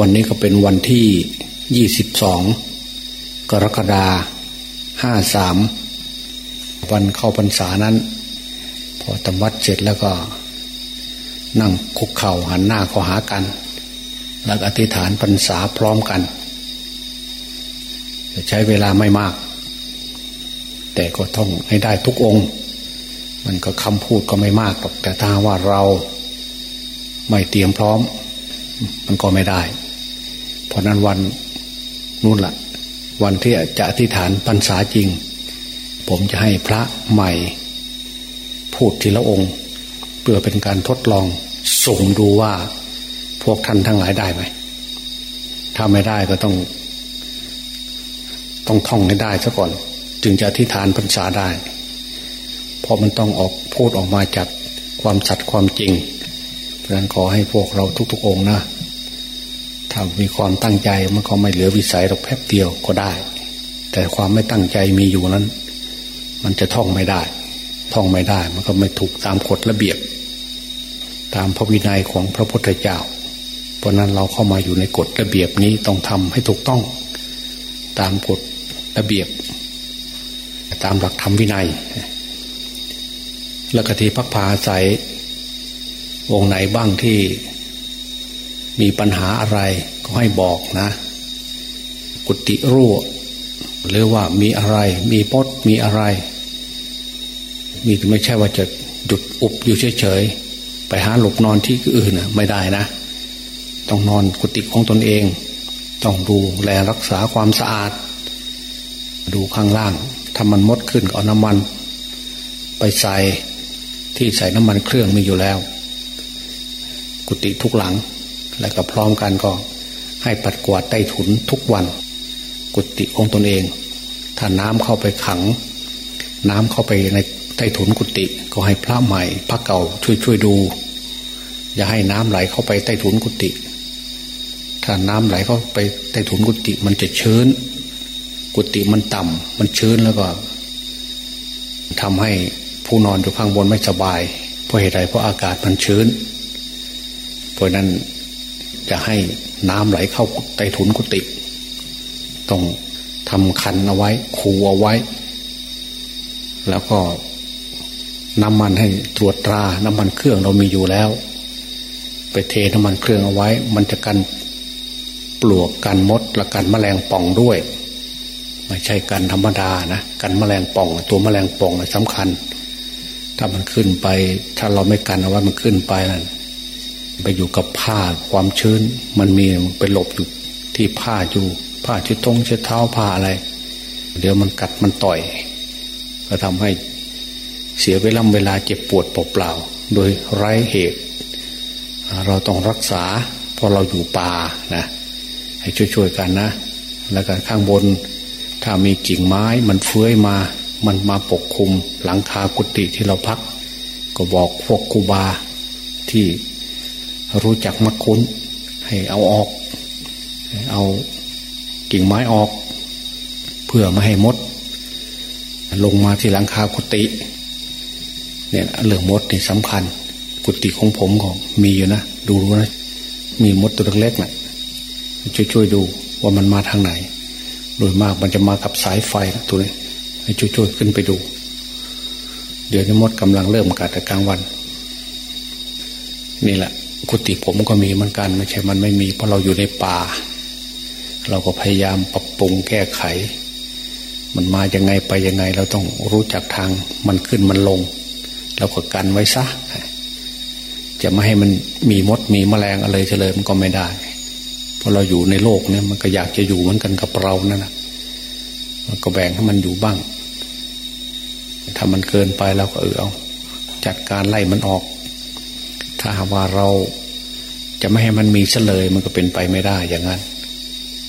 วันนี้ก็เป็นวันที่ยี่สิบสองกรกฎาห้าสามวันเข้าพรรษานั้น พอตำวัดเสร็จแล้วก็ นั่งคุกเข่าหันหน้าเข้าหากัน แล้วอธิษฐานพรรษาพร้อมกันจะใช้เวลาไม่มาก แต่ก็ต้องให้ได้ทุกองค์ มันก็คำพูดก็ไม่มากหรอกแต่ถ้าว่าเราไม่เตรียมพร้อม มันก็ไม่ได้ เพราะนั้นวันนู่นละ่ะ วันที่จะอธิษฐานพรรษาจริง ผมจะให้พระใหม่ พูดทีละองค์ เพื่อเป็นการทดลองส่งดูว่าพวกท่านทั้งหลายได้ไหมถ้าไม่ได้ก็ต้อง ต้องท่องให้ได้ซะก่อน จึงจะอธิษฐานพรรษาได้เพราะมันต้องออกพูดออกมาจากความสัตย์ความจริง เพราะนั้นขอให้พวกเราทุกๆองค์นะ ถ้ามีความตั้งใจมันก็ไม่เหลือวิสัยหรอกแป๊บเดียวก็ได้ แต่ความไม่ตั้งใจมีอยู่นั้น มันจะท่องไม่ได้ ท่องไม่ได้ มันก็ไม่ถูกตามกฎระเบียบ ตามพระวินัยของพระพุทธเจ้า เพราะนั้นเราเข้ามาอยู่ในกฎระเบียบนี้ต้องทำให้ถูกต้อง ตามกฎระเบียบ ตามหลักธรรมวินัยแล้วกทีพักพาอาศัยวงไหนบ้างที่ มีปัญหาอะไรก็ให้บอกนะ กุฏิรั่วหรือว่ามีอะไร มีพดมีอะไร มีไม่ใช่ว่าจะหยุดอุบอยู่เฉยๆไปหาหลบนอนที่อื่นนะไม่ได้นะ ต้องนอนกุฏิของตนเอง ต้องดูแลรักษาความสะอาด ดูข้างล่างถ้ามันมดขึ้นก็เอาน้ำมัน ไปใส่ที่ใส่น้ำมันเครื่องมีอยู่แล้ว กุฏิทุกหลัง แล้วก็พร้อมกันก็ให้ปัดกวาดใต้ถุนทุกวัน กุฏิของตนเอง ถ้าน้ำเข้าไปขัง น้ำเข้าไปในใต้ถุนกุฏิก็ให้พระใหม่พระเก่าช่วยช่วยดู อย่าให้น้ำไหลเข้าไปใต้ถุนกุฏิถ้าน้ำไหลเข้าไปใต้ถุนกุฏิมันจะชื้น กุฏิมันต่ำมันชื้นแล้วก็ทำให้ผู้นอนอยู่ข้างบนไม่สบาย เพราะเหตุใดเพราะอากาศมันชื้น เพราะนั้น จะให้น้ำไหลเข้าใต้ถุนกุฏิต้องทำคันเอาไว้ คูเอาไว้ แล้วก็น้ำมันให้ตรวจตราน้ำมันเครื่องเรามีอยู่แล้ว ไปเทน้ำมันเครื่องเอาไว้ มันจะกันปลวกกันมดและกันแมลงป่องด้วยไม่ใช่กันธรรมดานะกันแมลงป่อง ตัวแมลงป่องสำคัญ ถ้ามันขึ้นไป ถ้าเราไม่กันเอาไว้มันขึ้นไปนั่น ไปอยู่กับผ้าความชื้น มันมีไปหลบอยู่ที่ผ้าอยู่ ผ้าชิดตรงชิดเท้าผ้าอะไร เดี๋ยวมันกัดมันต่อย ก็ทำให้เสียเวลาเวลาเจ็บปวดเปล่าๆโดยไร้เหตุ เราต้องรักษาพราะเราอยู่ป่านะให้ช่วยๆกันนะ แล้วก็ข้างบน ถ้ามีกิ่งไม้มันเฟื้อยมา มันมาปกคลุมหลังคากุฏิที่เราพัก ก็บอกพวกกูบาที่ รู้จักมักคุ้น ให้เอาออก เอากิ่งไม้ออก เพื่อไม่ให้มด ลงมาที่หลังคากุฏิเนี่ยเรื่องมดนี่สำคัญ กุฏิของผมก็มีอยู่นะ ดูรู้นะ มีมดตัวเล็กๆนะ่ะช่วยช่วยดูว่ามันมาทางไหน โดยมากมันจะมากับสายไฟตัวนี้ให้ช่วยช่วยขึ้นไปดู เดี๋ยวนี้มดกำลังเริ่มกัดแต่กลางวัน นี่แหละ กุฏิผมก็มีเหมือนกัน ไม่ใช่มันไม่มีเพราะเราอยู่ในป่า เราก็พยายามปรับปรุงแก้ไข มันมายังไงไปยังไง เราต้องรู้จักทางมันขึ้นมันลงเราก็กันไว้ซะจะไม่ให้มันมีมดมีแมลงอะไรเฉลยมันก็ไม่ได้ เพราะเราอยู่ในโลกเนี่ยมันก็อยากจะอยู่เหมือนกันกับเรานั่นนะมันก็แบ่งให้มันอยู่บ้างถ้ามันเกินไปเราก็เออเอาจัดการไล่มันออก ถ้าหากว่าเราจะไม่ให้มันมีเฉลยมันก็เป็นไปไม่ได้อย่างนั้น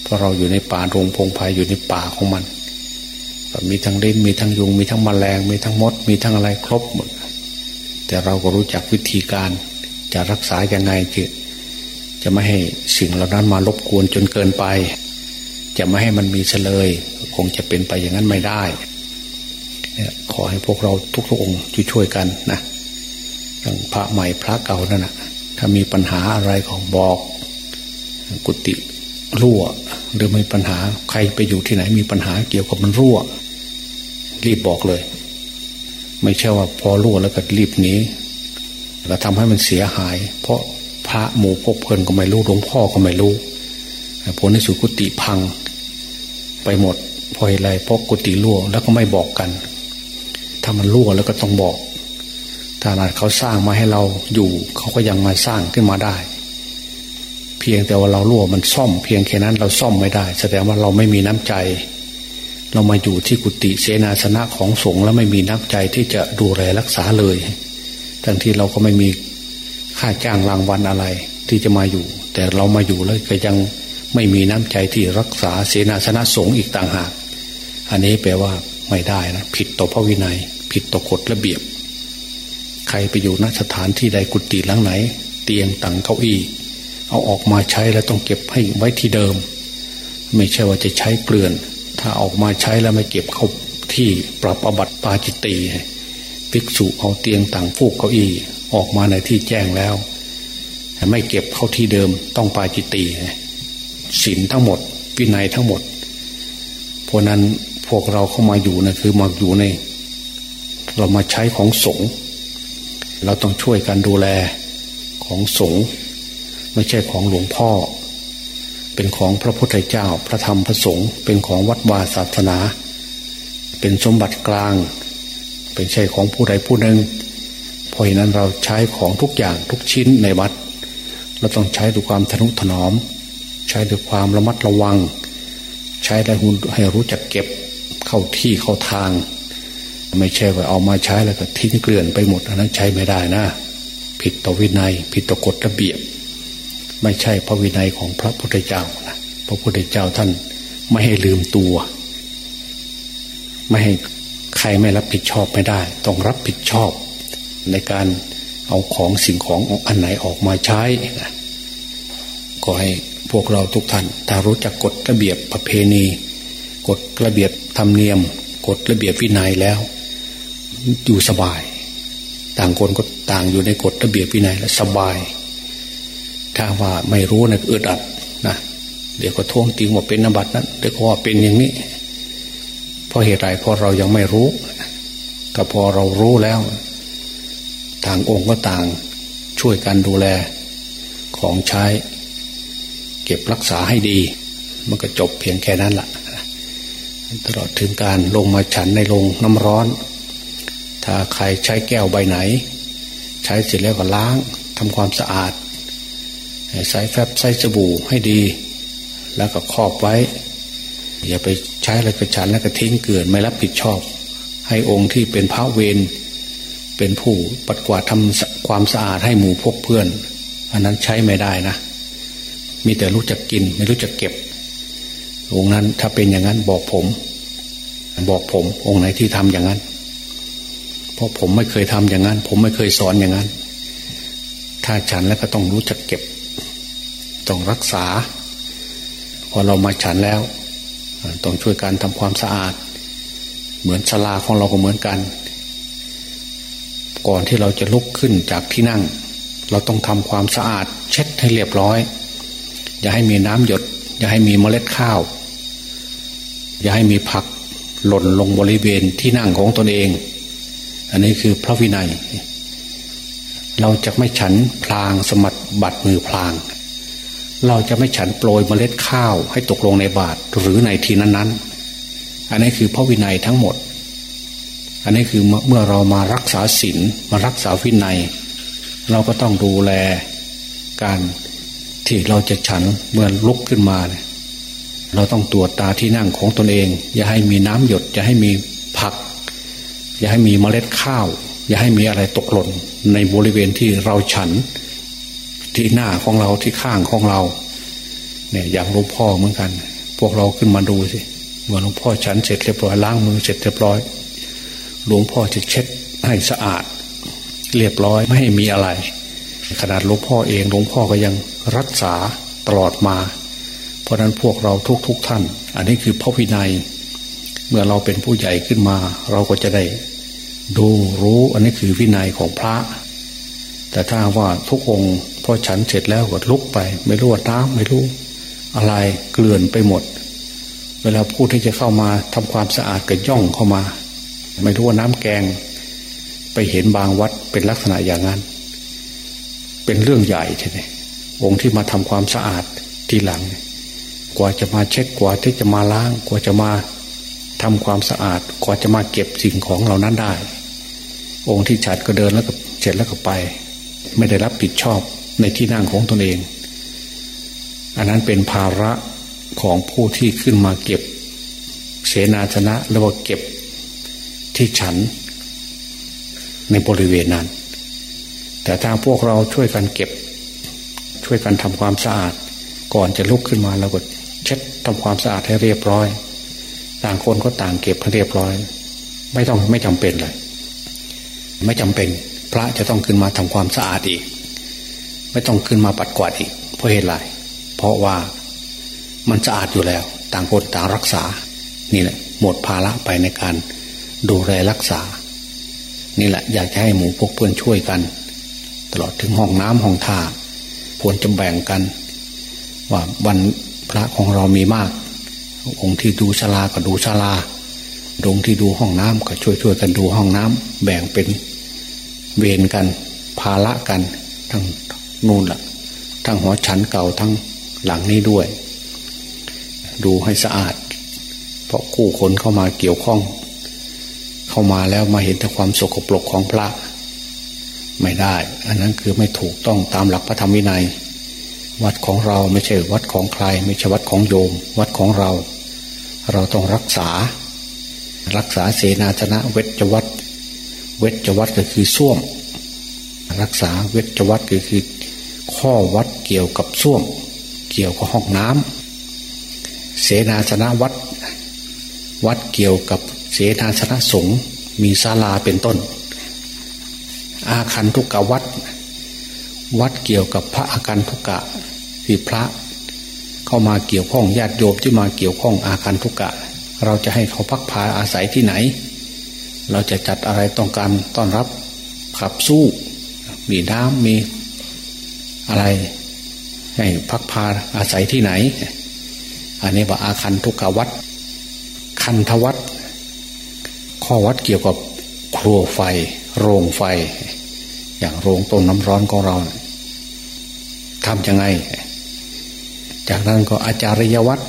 เพราะเราอยู่ในป่ารงพงไพ่อยู่ในป่าของมันมีทั้งเล่นมีทั้งยุง มีทั้งมแมลง มีทั้งมด มีทั้งอะไรครบหมด แต่เราก็รู้จักวิธีการจะรักษาอย่างไงจะจะไม่ให้สิ่งเหล่านั้นมารบกวนจนเกินไป จะไม่ให้มันมีเฉลย คงจะเป็นไปอย่างนั้นไม่ได้ขอให้พวกเราทุกๆองค์ช่วยๆกันนะ อย่างพระใหม่พระเก่านั่นนะถ้ามีปัญหาอะไรของบอกกุฏิรั่ว หรือไม่ปัญหาใครไปอยู่ที่ไหนมีปัญหาเกี่ยวกับมันรั่ว รีบบอกเลย ไม่ใช่ว่าพอรั่วแล้วก็รีบหนีแล้วทำให้มันเสียหาย เพราะพระหมู่พกเพลินก็ไม่รู้หลวงพ่อก็ไม่รู้ผลในสุกุฏิพัง ไปหมดพออะไรเพราะกุฏิรั่วแล้วก็ไม่บอกกัน ถ้ามันรั่วแล้วก็ต้องบอก ถ้านาดเขาสร้างมาให้เราอยู่ เขาก็ยังมาสร้างขึ้นมาได้ เพียงแต่ว่าเรารั่วมันซ่อม เพียงแค่นั้นเราซ่อมไม่ได้ แสดงว่าเราไม่มีน้ำใจ เรามาอยู่ที่กุฏิเสนาสนะของสงฆ์แล้วไม่มีน้ำใจที่จะดูแลรักษาเลยทั้งที่เราก็ไม่มีค่าจ้างรางวัลอะไร ที่จะมาอยู่ แต่เรามาอยู่แล้วก็ยังไม่มีน้ำใจที่รักษาเสนาสนะสงฆ์อีกต่างหาก อันนี้แปลว่าไม่ได้นะผิดต่อพระวินัย ผิดต่อกฎระเบียบ ครไปอยู่ณสถานที่ใดกุฏิหลังไหน เตียงตังเก้าอี้ เอาออกมาใช้แล้วต้องเก็บให้ไว้ที่เดิม ไม่ใช่ว่าจะใช้เกลื่อน ถ้าออกมาใช้แล้วไม่เก็บเข้าที่ปรับอบัติปาจิตตีภิกษุเอาเตียงต่างฟูกเก้าอี้ออกมาในที่แจ้งแล้วไม่เก็บเข้าที่เดิมต้องปาจิตตีศีลทั้งหมดวินัยทั้งหมดเพราะนั้นพวกเราเข้ามาอยู่นะคือมาอยู่ใน เรามาใช้ของสงฆ์ เราต้องช่วยกันดูแลของสงฆ์ไม่ใช่ของหลวงพ่อ เป็นของพระพุทธเจ้าพระธรรมพระสงฆ์เป็นของวัดวาศาสนา เป็นสมบัติกลาง เป็นใช่ของผู้ใดผู้หนึ่งเพราะฉะนั้นเราใช้ของทุกอย่างทุกชิ้นในวัด เราต้องใช้ด้วยความทนุถนอม ใช้ด้วยความระมัดระวัง ใช้ได้ให้รู้จักเก็บเข้าที่เข้าทาง ไม่ใช่ว่าเอามาใช้แล้วก็ทิ้งเกลื่อนไปหมด อันนั้นใช้ไม่ได้นะ ผิดต่อวินัย ผิดต่อกฎระเบียบ ไม่ใช่พระวินัยของพระพุทธเจ้านะพระพุทธเจ้าท่านไม่ให้ลืมตัว ไม่ให้ใครไม่รับผิดชอบไม่ได้ ต้องรับผิดชอบ ในการเอาของสิ่งของอันไหนออกมาใช้ก็ให้พวกเราทุกท่านถ้ารู้จักกฎระเบียบประเพณี กฎระเบียบธรรมเนียม กฎระเบียบวินัยแล้ว อยู่สบาย ต่างคนก็ต่างอยู่ในกฎระเบียบวินัยและสบาย ถ้าว่าไม่รู้นะอึดอัดนะเดี๋ยวก็ท่วงติงว่าเป็นนบัตนั้นเดี๋ยวก็ว่าเป็นอย่างนี้เพราะเหตุไรเพราะเรายังไม่รู้แต่พอเรารู้แล้ว ทางองค์ก็ต่างช่วยกันดูแลของใช้ เก็บรักษาให้ดี มันก็จบเพียงแค่นั้นละ่ะ ตลอดถึงการลงมาฉันในโรงน้ำร้อน ถ้าใครใช้แก้วใบไหน ใช้เสร็จแล้วก็ล้างทำความสะอาด ใส่แฟบใส่สบู่ให้ดี แล้วก็ครอบไว้ อย่าไปใช้แล้วก็ฉันแล้วก็ทิ้งเกลื่อนไม่รับผิดชอบ ให้องค์ที่เป็นพระเวรเป็นผู้ปัดกวาดทำความสะอาดให้หมู่พกเพื่อน อันนั้นใช้ไม่ได้นะ มีแต่รู้จักกินไม่รู้จักเก็บ องค์นั้นถ้าเป็นอย่างนั้นบอกผม บอกผมองค์ไหนที่ทำอย่างนั้น เพราะผมไม่เคยทำอย่างนั้น ผมไม่เคยสอนอย่างนั้น ถ้าฉันแล้วก็ต้องรู้จักเก็บ ต้องรักษา พอเรามาฉันแล้ว ต้องช่วยการทำความสะอาด เหมือนศาลาของเราก็เหมือนกัน ก่อนที่เราจะลุกขึ้นจากที่นั่ง เราต้องทำความสะอาด เช็ดให้เรียบร้อย อย่าให้มีน้ำหยด อย่าให้มีเมล็ดข้าว อย่าให้มีผักหล่นลงบริเวณที่นั่งของตนเอง อันนี้คือพระวินัย เราจะไม่ฉันพลางสมัดบัดมือพลาง เราจะไม่ฉันโปรยเมล็ดข้าวให้ตกลงในบาตรหรือในทีนั้นๆ อันนี้คือพระวินัยทั้งหมด อันนี้คือเมื่อเรามารักษาศีลมารักษาวินัย เราก็ต้องดูแลการที่เราจะฉันเมื่อลุกขึ้นมาเนี่ยเราต้องตรวจตาที่นั่งของตนเอง อย่าให้มีน้ำหยด อย่าให้มี อย่าให้มีเมล็ดข้าว อย่าให้มีอะไรตกหล่นในบริเวณที่เราฉัน ที่หน้าของเราที่ข้างของเรา เนี่ยอย่างหลวงพ่อเหมือนกัน พวกเราขึ้นมาดูสิเมื่อหลวงพ่อฉันเสร็จเรียบร้อยล้างมือเสร็จเรียบร้อย หลวงพ่อจะเช็ดให้สะอาด เรียบร้อยไม่ให้มีอะไร ขนาดหลวงพ่อเองหลวงพ่อก็ยังรักษาตลอดมา เพราะนั้นพวกเราทุกๆทท่าน อันนี้คือพระวินัย เมื่อเราเป็นผู้ใหญ่ขึ้นมา เราก็จะได้ ดูรู้อันนี้คือวินัยของพระ แต่ถ้าว่าทุกองค์พอฉันเสร็จแล้วก็ลุกไป ไม่รู้ว่าน้ำไม่รู้อะไรเกลื่อนไปหมด เวลาผู้ที่จะเข้ามาทำความสะอาดก็ย่องเข้ามา ไม่รู้ว่าน้ำแกง ไปเห็นบางวัดเป็นลักษณะอย่างนั้น เป็นเรื่องใหญ่ใช่ไหมองค์ที่มาทำความสะอาดทีหลัง กว่าจะมาเช็คกว่าที่จะมาล้างกว่าจะมาทำความสะอาดกว่าจะมาเก็บสิ่งของเหล่านั้นได้ องค์ที่ฉัดก็เดินแล้วก็เสร็จแล้วก็ไป ไม่ได้รับผิดชอบในที่นั่งของตนเอง อันนั้นเป็นภาระของผู้ที่ขึ้นมาเก็บ เสนาชนะแล้วว่าเก็บที่ฉันในบริเวณนั้น แต่ถ้าพวกเราช่วยกันเก็บ ช่วยกันทำความสะอาด ก่อนจะลุกขึ้นมาเราก็เช็ดทำความสะอาดให้เรียบร้อย ต่างคนก็ต่างเก็บให้เรียบร้อย ไม่ต้องไม่จำเป็นเลย ไม่จำเป็น พระจะต้องขึ้นมาทำความสะอาดอีก ไม่ต้องขึ้นมาปัดกวาดอีก เพราะเหตุไรเพราะว่ามันสะอาดอยู่แล้ว ต่างคนต่างรักษา นี่แหละ หมดภาระไปในการดูแลรักษา นี่แหละ อยากจะให้หมู่พวกเพื่อนช่วยกัน ตลอดถึงห้องน้ำห้องท่าควรจะแบ่งกัน ว่าวันพระของเรามีมาก องค์ที่ดูชลาก็ดูชลาองค์ที่ดูห้องน้ำก็ช่วยช่วยกันดูห้องน้ำแบ่งเป็น เวรกัน ภาระกัน ทั้งนู่นละ่ะ ทั้งหัวชั้นเก่าทั้งหลังนี้ด้วย ดูให้สะอาด เพราะคู่คนเข้ามาเกี่ยวข้อง เข้ามาแล้วมาเห็นแต่ความสกปรกของพระ ไม่ได้ อันนั้นคือไม่ถูกต้องตามหลักพระธรรมวินัย วัดของเราไม่ใช่วัดของใคร ไม่ใช่วัดของโยม วัดของเรา เราต้องรักษา รักษาเสนาชนะเวชวัด เวชวัดก็คือส้วม รักษาเวชวัดก็คือ ข้อวัดเกี่ยวกับส้วม เกี่ยวกับห้องน้ำเสนาชนะวัด วัดเกี่ยวกับเสนาชนะสงฆ์มีศาลาเป็นต้น อาคันทุกกวัด วัดเกี่ยวกับพระอาการทุกกะที่พระเข้ามาเกี่ยวข้องญาติโยมที่มาเกี่ยวข้องอาคันทุกกะ เราจะให้เขาพักพาอาศัยที่ไหน เราจะจัดอะไรต้องการต้อนรับขับสู้ มีน้ำมีอะไร ให้พักพาอาศัยที่ไหน อันนี้ว่าอาคันทุกกวัดคันทวัดข้อวัดเกี่ยวกับครัวไฟ โรงไฟ อย่างโรงต้มน้ำร้อนของเราทำยังไง จากนั้นก็อาจารยวัด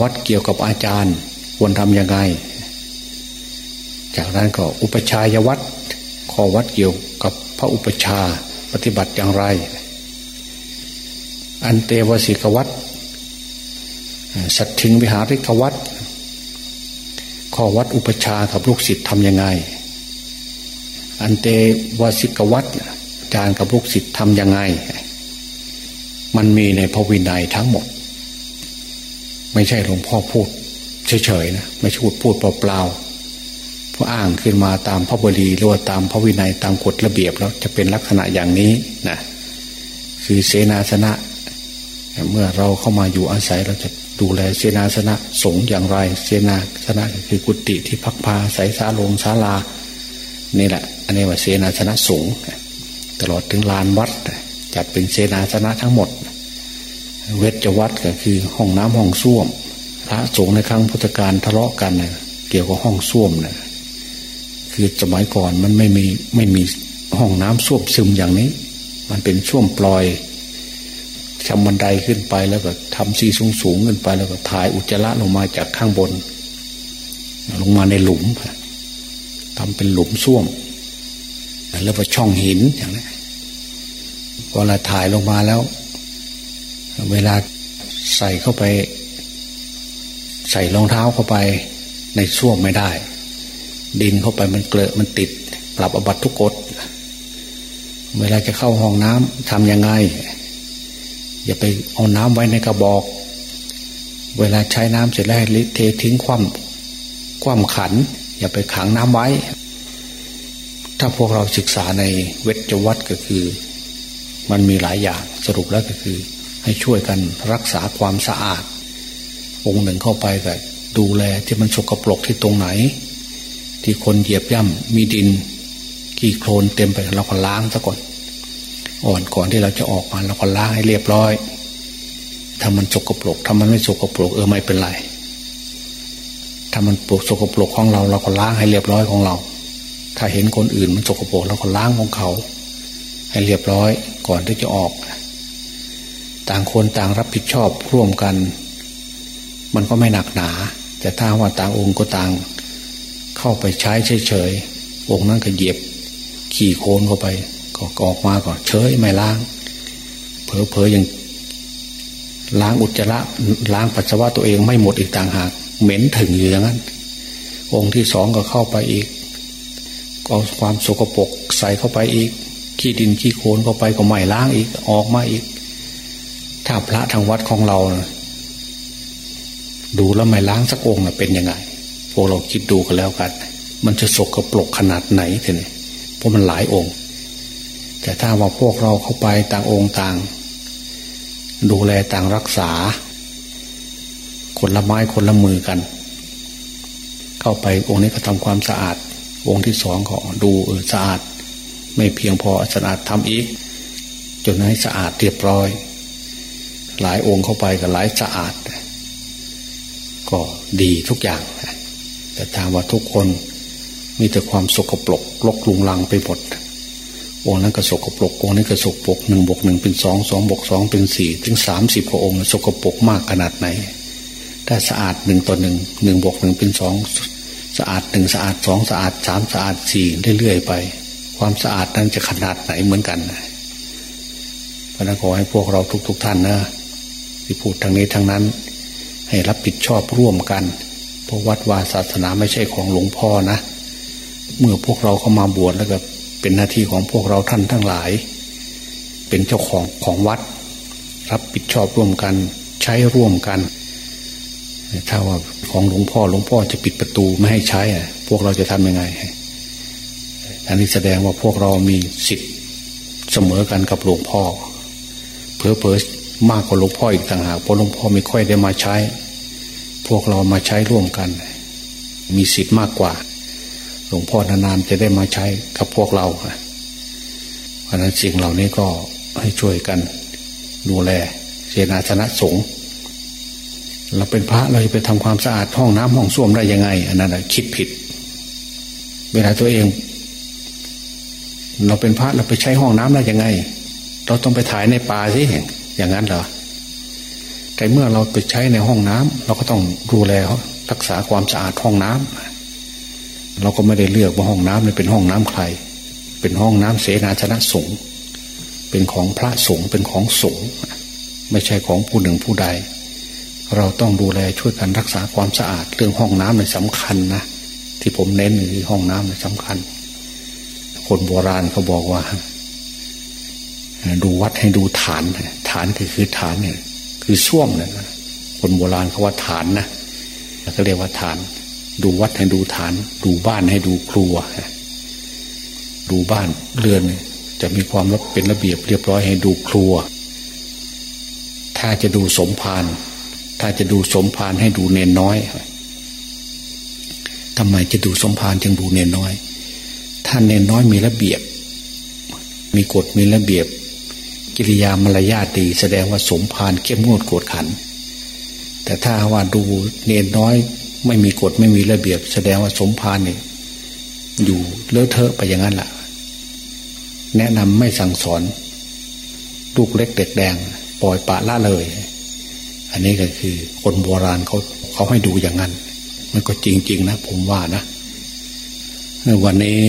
วัดเกี่ยวกับอาจารย์ควรทำยังไง จากนั้นก็อุปชายวัดข้อวัดเกี่ยวกับพระอุปชาปฏิบัติอย่างไร อันเตวสิกวัดสัตทิงวิหาริกวัดข้อวัดอุปชากับลูกศิษย์ทำยังไง อันเตวสิกวัดอาจารย์กับลูกศิษย์ทำยังไง มันมีในพระวินัยทั้งหมด ไม่ใช่หลวงพ่อพูดเฉยๆนะไม่ใช่พูดพูดเปล่าๆ อ้างขึ้นมาตามพระบรีหรือว่าตามพระวินัยตามกฎระเบียบแล้วจะเป็นลักษณะอย่างนี้นะคือเสนาสนะ เมื่อเราเข้ามาอยู่อาศัยเราจะดูแลเสนาสนะสงอย่างไร เสนาสนะคือกุฏิที่พักพาใส่สาลงศาลานี่แหละ อันนี้ว่าเสนาสนะสงตลอดถึงลานวัด จัดเป็นเสนาสนะทั้งหมด เวชวัดก็คือห้องน้ำห้องส้วม พระสงฆ์ในครั้งพุทธกาลทะเลาะกันเกี่ยวกับห้องส้วมเนะ คือสมัยก่อนมันไม่มีไม่มีห้องน้ำส้วมซึมอย่างนี้ มันเป็นส้วมปล่อยทำบันไดขึ้นไปแล้วก็ทำซีสูงสูงขึ้นไป แล้วก็ถ่ายอุจจาระลงมาจากข้างบน ลงมาในหลุมทำเป็นหลุมส้วม แล้วก็ช่องหินอย่างนี้พอเราถ่ายลงมาแล้ว เวลาใส่เข้าไป ใส่รองเท้าเข้าไปในส้วมไม่ได้ ดินเข้าไปมันเกลอะมันติดปรับอบัตทุกกฎเวลาจะเข้าห้องน้ำทำยังไง อย่าไปเอาน้ำไว้ในกระบอก เวลาใช้น้ำเสร็จแล้วให้เททิ้งคว่ำคว่ำขัน อย่าไปขังน้ำไว้ ถ้าพวกเราศึกษาในเวชวัตก็คือ มันมีหลายอย่างสรุปแล้วก็คือ ให้ช่วยกันรักษาความสะอาด องค์หนึ่งเข้าไปก็ดูแลที่มันสกปรกที่ตรงไหน ที่คนเหยียบย่ำมีดินกี่โคลนเต็มไปเราก็ล้างซะก่อน อ่อนก่อนที่เราจะออกมาเราก็ล้างให้เรียบร้อยถ้ามันสกปรกถ้ามันไม่สกปรกเออไม่เป็นไรถ้ามันปลุกสกปรกของเราเราก็ล้างให้เรียบร้อยของเรา ถ้าเห็นคนอื่นมันสกปรกเราก็ล้างของเขา ให้เรียบร้อยก่อนที่จะออก ต่างคนต่างรับผิดชอบร่วมกัน มันก็ไม่หนักหนา แต่ถ้าว่าต่างองค์ก็ต่าง เข้าไปใช้เฉยๆองค์นั้นก็เหยียบขี่โคลนเข้าไป ก็ออกมาก่อนเฉยไม่ล้าง เผลอๆยังล้างอุจจาระล้างปัสสาวะตัวเองไม่หมดอีกต่างหาก เหม็นถึงอยู่อย่างนั้น องค์ที่สองก็เข้าไปอีกเอาความสกปรกใส่เข้าไปอีก ขี้ดินขี้โคลนเข้าไปก็ไม่ล้างอีกออกมาอีก ถ้าพระทางวัดของเรานะดูแล้วไม่ล้างสักองค์นะเป็นยังไง พวกเราคิดดูกันแล้วกัน มันจะสกปรกขนาดไหนทีนี้เพราะมันหลายองค์ แต่ถ้าว่าพวกเราเข้าไปต่างองค์ต่าง ดูแลต่างรักษา คนละไม้คนละมือกัน เข้าไปองค์นี้ก็ทำความสะอาด องค์ที่สองก็ดูเออสะอาด ไม่เพียงพอสะอาดทำอีก จนให้สะอาดเรียบร้อย หลายองค์เข้าไปก็หลายสะอาด ก็ดีทุกอย่าง แต่ถามว่าทุกคนมีแต่ความสกปรกลกลุงลังไปหมดองค์นั้นก็สกปรกองค์นี้ก็สกปรกหนึ่งบวกหนึ่งเป็นสองสองบวกสองเป็นสี่ถึงสามสิบกว่าองค์สกปรกมากขนาดไหน ถ้าสะอาดหนึ่งต่อหนึ่งหนึ่งบวกหนึ่งเป็นสองสะอาดหนึ่งสะอาดสองสะอาดสามสะอาดสี่เรื่อยๆไป ความสะอาดนั้นจะขนาดไหนเหมือนกันเพราะนั้นขอให้พวกเราทุก ๆทท่านนะที่พูดทางนี้ทางนั้น ให้รับผิดชอบร่วมกัน เพราะวัดวาศาสนาไม่ใช่ของหลวงพ่อนะ เมื่อพวกเราเข้ามาบวชแล้วก็เป็นหน้าที่ของพวกเราท่านทั้งหลาย เป็นเจ้าของของวัด รับผิดชอบร่วมกันใช้ร่วมกัน ถ้าว่าของหลวงพ่อหลวงพ่อจะปิดประตูไม่ให้ใช้อะพวกเราจะทำยังไง อันนี้แสดงว่าพวกเรามีสิทธิ์เสมอกันกับหลวงพ่อเพอเพอมากกว่าหลวงพ่ออีกต่างหากเพราะหลวงพ่อไม่ค่อยได้มาใช้ พวกเรามาใช้ร่วมกัน มีสิทธิ์มากกว่า หลวงพ่อนานๆจะได้มาใช้กับพวกเราเพราะนั้นสิ่งเหล่านี้ก็ให้ช่วยกัน ดูแลเสนาชนะสงฆ์เราเป็นพระเราจะไปทำความสะอาดห้องน้ำห้องส้วมได้ยังไง อันนั้นคิดผิด เวลาตัวเอง เราเป็นพระเราไปใช้ห้องน้ำได้ยังไง เราต้องไปถ่ายในป่าสิอย่างนั้นเหรอ แต่เมื่อเราไปใช้ในห้องน้ำเราก็ต้องดูแลรักษาความสะอาดห้องน้ำเราก็ไม่ได้เลือกว่าห้องน้ำนี่เป็นห้องน้ำใคร เป็นห้องน้ำเสนาชนะสงฆ์เป็นของพระสงฆ์เป็นของสงฆ์ไม่ใช่ของผู้หนึ่งผู้ใด เราต้องดูแลช่วยกันรักษาความสะอาด เรื่องห้องน้ำในสำคัญนะที่ผมเน้นคือห้องน้ำในสำคัญ คนโบราณเขาบอกว่า ดูวัดให้ดูฐานฐานคือคือฐานเนี่ย คือส้วมเนี่ยคนโบราณเขาว่าฐานนะก็เรียกว่าฐาน ดูวัดให้ดูฐาน ดูบ้านให้ดูครัวดูบ้านเรือน จะมีความรับเป็นระเบียบเรียบร้อยให้ดูครัว ถ้าจะดูสมภารถ้าจะดูสมภารให้ดูเนนน้อยทำไมจะดูสมภารจึงดูเนนน้อย ถ้าเนนน้อยมีระเบียบ มีกฎมีระเบียบ กิริยามารยาทดีแสดงว่าสมภารเข้มงวดกวดขัน แต่ถ้าว่าดูเนนน้อยไม่มีกฎไม่มีระเบียบ แสดงว่าสมภารเนี่ยอยู่เลอะเทอะไปอย่างนั้นแหละแนะนำไม่สั่งสอน ลูกเล็กเด็กแดง ปล่อยปะละเลย อันนี้ก็คือคนโบราณเขาเขาให้ดูอย่างนั้น มันก็จริง ๆ นะ ผมว่านะวันนี้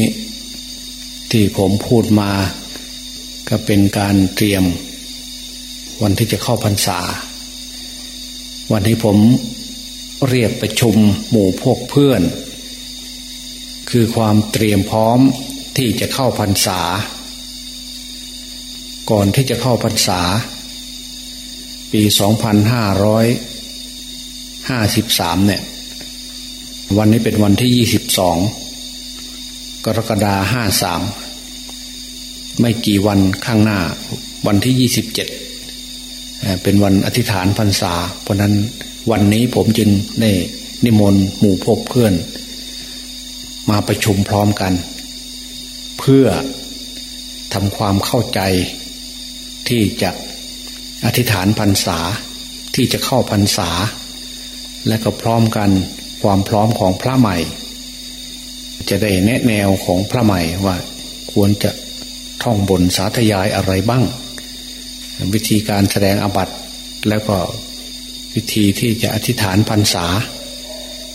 ที่ผมพูดมา ก็เป็นการเตรียมวันที่จะเข้าพรรษา วันที่ผมเรียกประชุมหมู่พวกเพื่อน คือความเตรียมพร้อมที่จะเข้าพรรษา ก่อนที่จะเข้าพรรษา ปีสองพันห้าร้อยห้าสิบสามเนี่ย วันนี้เป็นวันที่ยี่สิบสองกรกฎาห้าสาม ไม่กี่วันข้างหน้า วันที่ยี่สิบเจ็ดเป็นวันอธิษฐานพรรษา เพราะนั้นวันนี้ผมจึงได้นิมนต์หมู่พบเพื่อน มาประชุมพร้อมกัน เพื่อทำความเข้าใจที่จะอธิษฐานพรรษาที่จะเข้าพรรษา และก็พร้อมกันความพร้อมของพระใหม่ จะได้แนะแนวของพระใหม่ว่าควรจะ ท่องบนสาธยายอะไรบ้าง วิธีการแสดงอบัตแล้วก็วิธีที่จะอธิษฐานพรรษา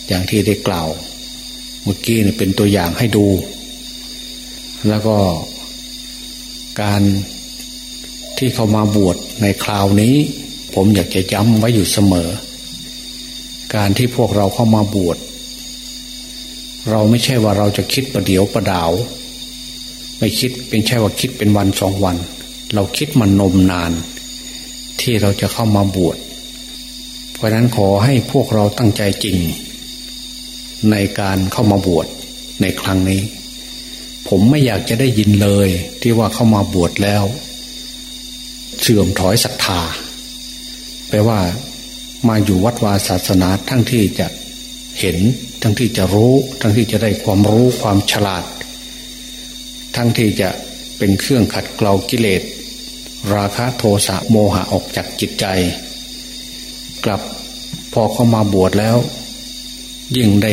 อย่างที่ได้กล่าว เมื่อกี้นี่เป็นตัวอย่างให้ดู แล้วก็การที่เขามาบวชในคราวนี้ ผมอยากจะย้ำไว้อยู่เสมอ การที่พวกเราเข้ามาบวชเราไม่ใช่ว่าเราจะคิดประเดียวประดาว ไม่คิดเป็นใช่ว่าคิดเป็นวันสองวัน เราคิดมันนมนาน ที่เราจะเข้ามาบวช เพราะนั้นขอให้พวกเราตั้งใจจริง ในการเข้ามาบวชในครั้งนี้ ผมไม่อยากจะได้ยินเลยที่ว่าเข้ามาบวชแล้วเสื่อมถอยศรัทธาแปลว่ามาอยู่วัดวาศาสนาทั้งที่จะเห็นทั้งที่จะรู้ ทั้งที่จะได้ความรู้ความฉลาด ทั้งที่จะเป็นเครื่องขัดเกลากิเลส ราคะโทสะโมหะออกจากจิตใจ กลับพอเข้ามาบวชแล้ว ยิ่งได้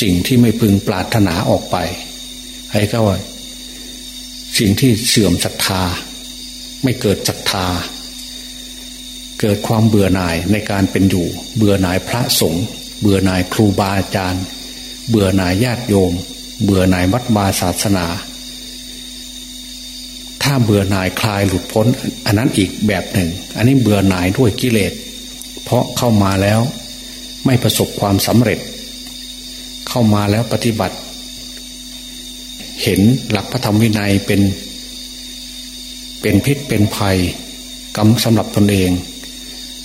สิ่งที่ไม่พึงปรารถนาออกไปให้ก็ว่า สิ่งที่เสื่อมศรัทธา ไม่เกิดศรัทธา เกิดความเบื่อหน่ายในการเป็นอยู่ เบื่อหน่ายพระสงฆ์เบื่อหน่ายครูบาอาจารย์ เบื่อหน่ายญาติโยม เบื่อหน่ายวัดบาศาสนา ถ้าเบื่อหน่ายคลายหลุดพ้น อันนั้นอีกแบบหนึ่ง อันนี้เบื่อหน่ายด้วยกิเลส เพราะเข้ามาแล้วไม่ประสบความสำเร็จ เข้ามาแล้วปฏิบัติ เห็นหลักพระธรรมวินัยเป็น เป็นพิษเป็นภัยกรรมสำหรับตนเอง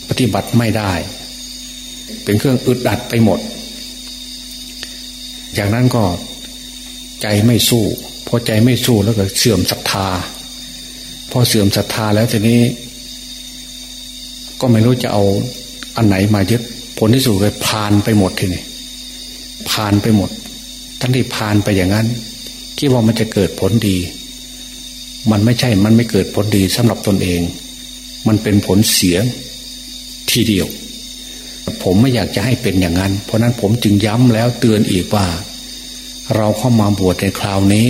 ปฏิบัติไม่ได้ เป็นเครื่องอึดอัดไปหมด จากนั้นก็ใจไม่สู้พอใจไม่สู้แล้วก็เสื่อมศรัทธา พอเสื่อมศรัทธาแล้วทีนี้ ก็ไม่รู้จะเอาอันไหนมายึดผลที่สุดเลยพานไปหมดทีนี้พานไปหมด ทั้งที่พานไปอย่างนั้นคิดว่ามันจะเกิดผลดี มันไม่ใช่มันไม่เกิดผลดีสำหรับตนเอง มันเป็นผลเสียทีเดียว ผมไม่อยากจะให้เป็นอย่างนั้น เพราะนั้นผมจึงย้ำแล้วเตือนอีกว่า เราเข้ามาบวชในคราวนี้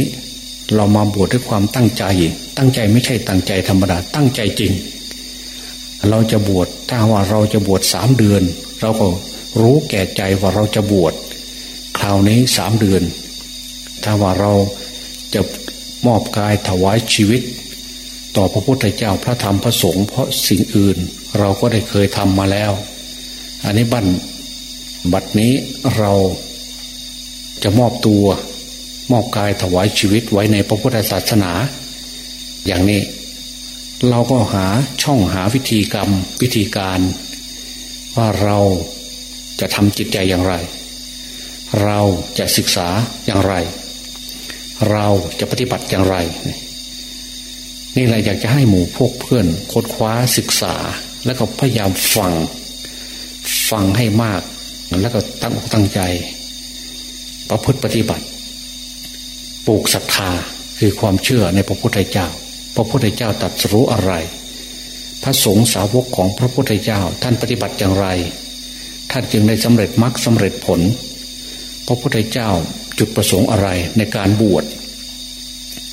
เรามาบวชด้วยความตั้งใจ ตั้งใจไม่ใช่ตั้งใจธรรมดา ตั้งใจจริง เราจะบวชถ้าว่าเราจะบวชสามเดือน เราก็รู้แก่ใจว่าเราจะบวชคราวนี้สามเดือน ถ้าว่าเราจะมอบกายถวายชีวิต ต่อพระพุทธเจ้าพระธรรมพระสงฆ์เพราะสิ่งอื่น เราก็ได้เคยทำมาแล้ว อันนี้บัณบัดนี้เราจะมอบตัว มอบกายถวายชีวิตไว้ในพระพุทธศาสนา อย่างนี้ เราก็หาช่องหาวิธีกรรมวิธีการ ว่าเราจะทำจิตใจอย่างไร เราจะศึกษาอย่างไร เราจะปฏิบัติอย่างไร นี่แหละอยากจะให้หมู่พวกเพื่อนค้นคว้าศึกษา แล้วก็พยายามฟังฟังให้มาก แล้วก็ตั้งอกตั้งใจ ประพฤติปฏิบัติ ปลูกศรัทธาคือความเชื่อในพระพุทธเจ้า พระพุทธเจ้าตรัสรู้อะไร พระสงฆ์สาวกของพระพุทธเจ้าท่านปฏิบัติอย่างไร ท่านจึงได้สำเร็จมรรคสาเร็จผล พระพุทธเจ้าจุดประสงค์อะไรในการบวช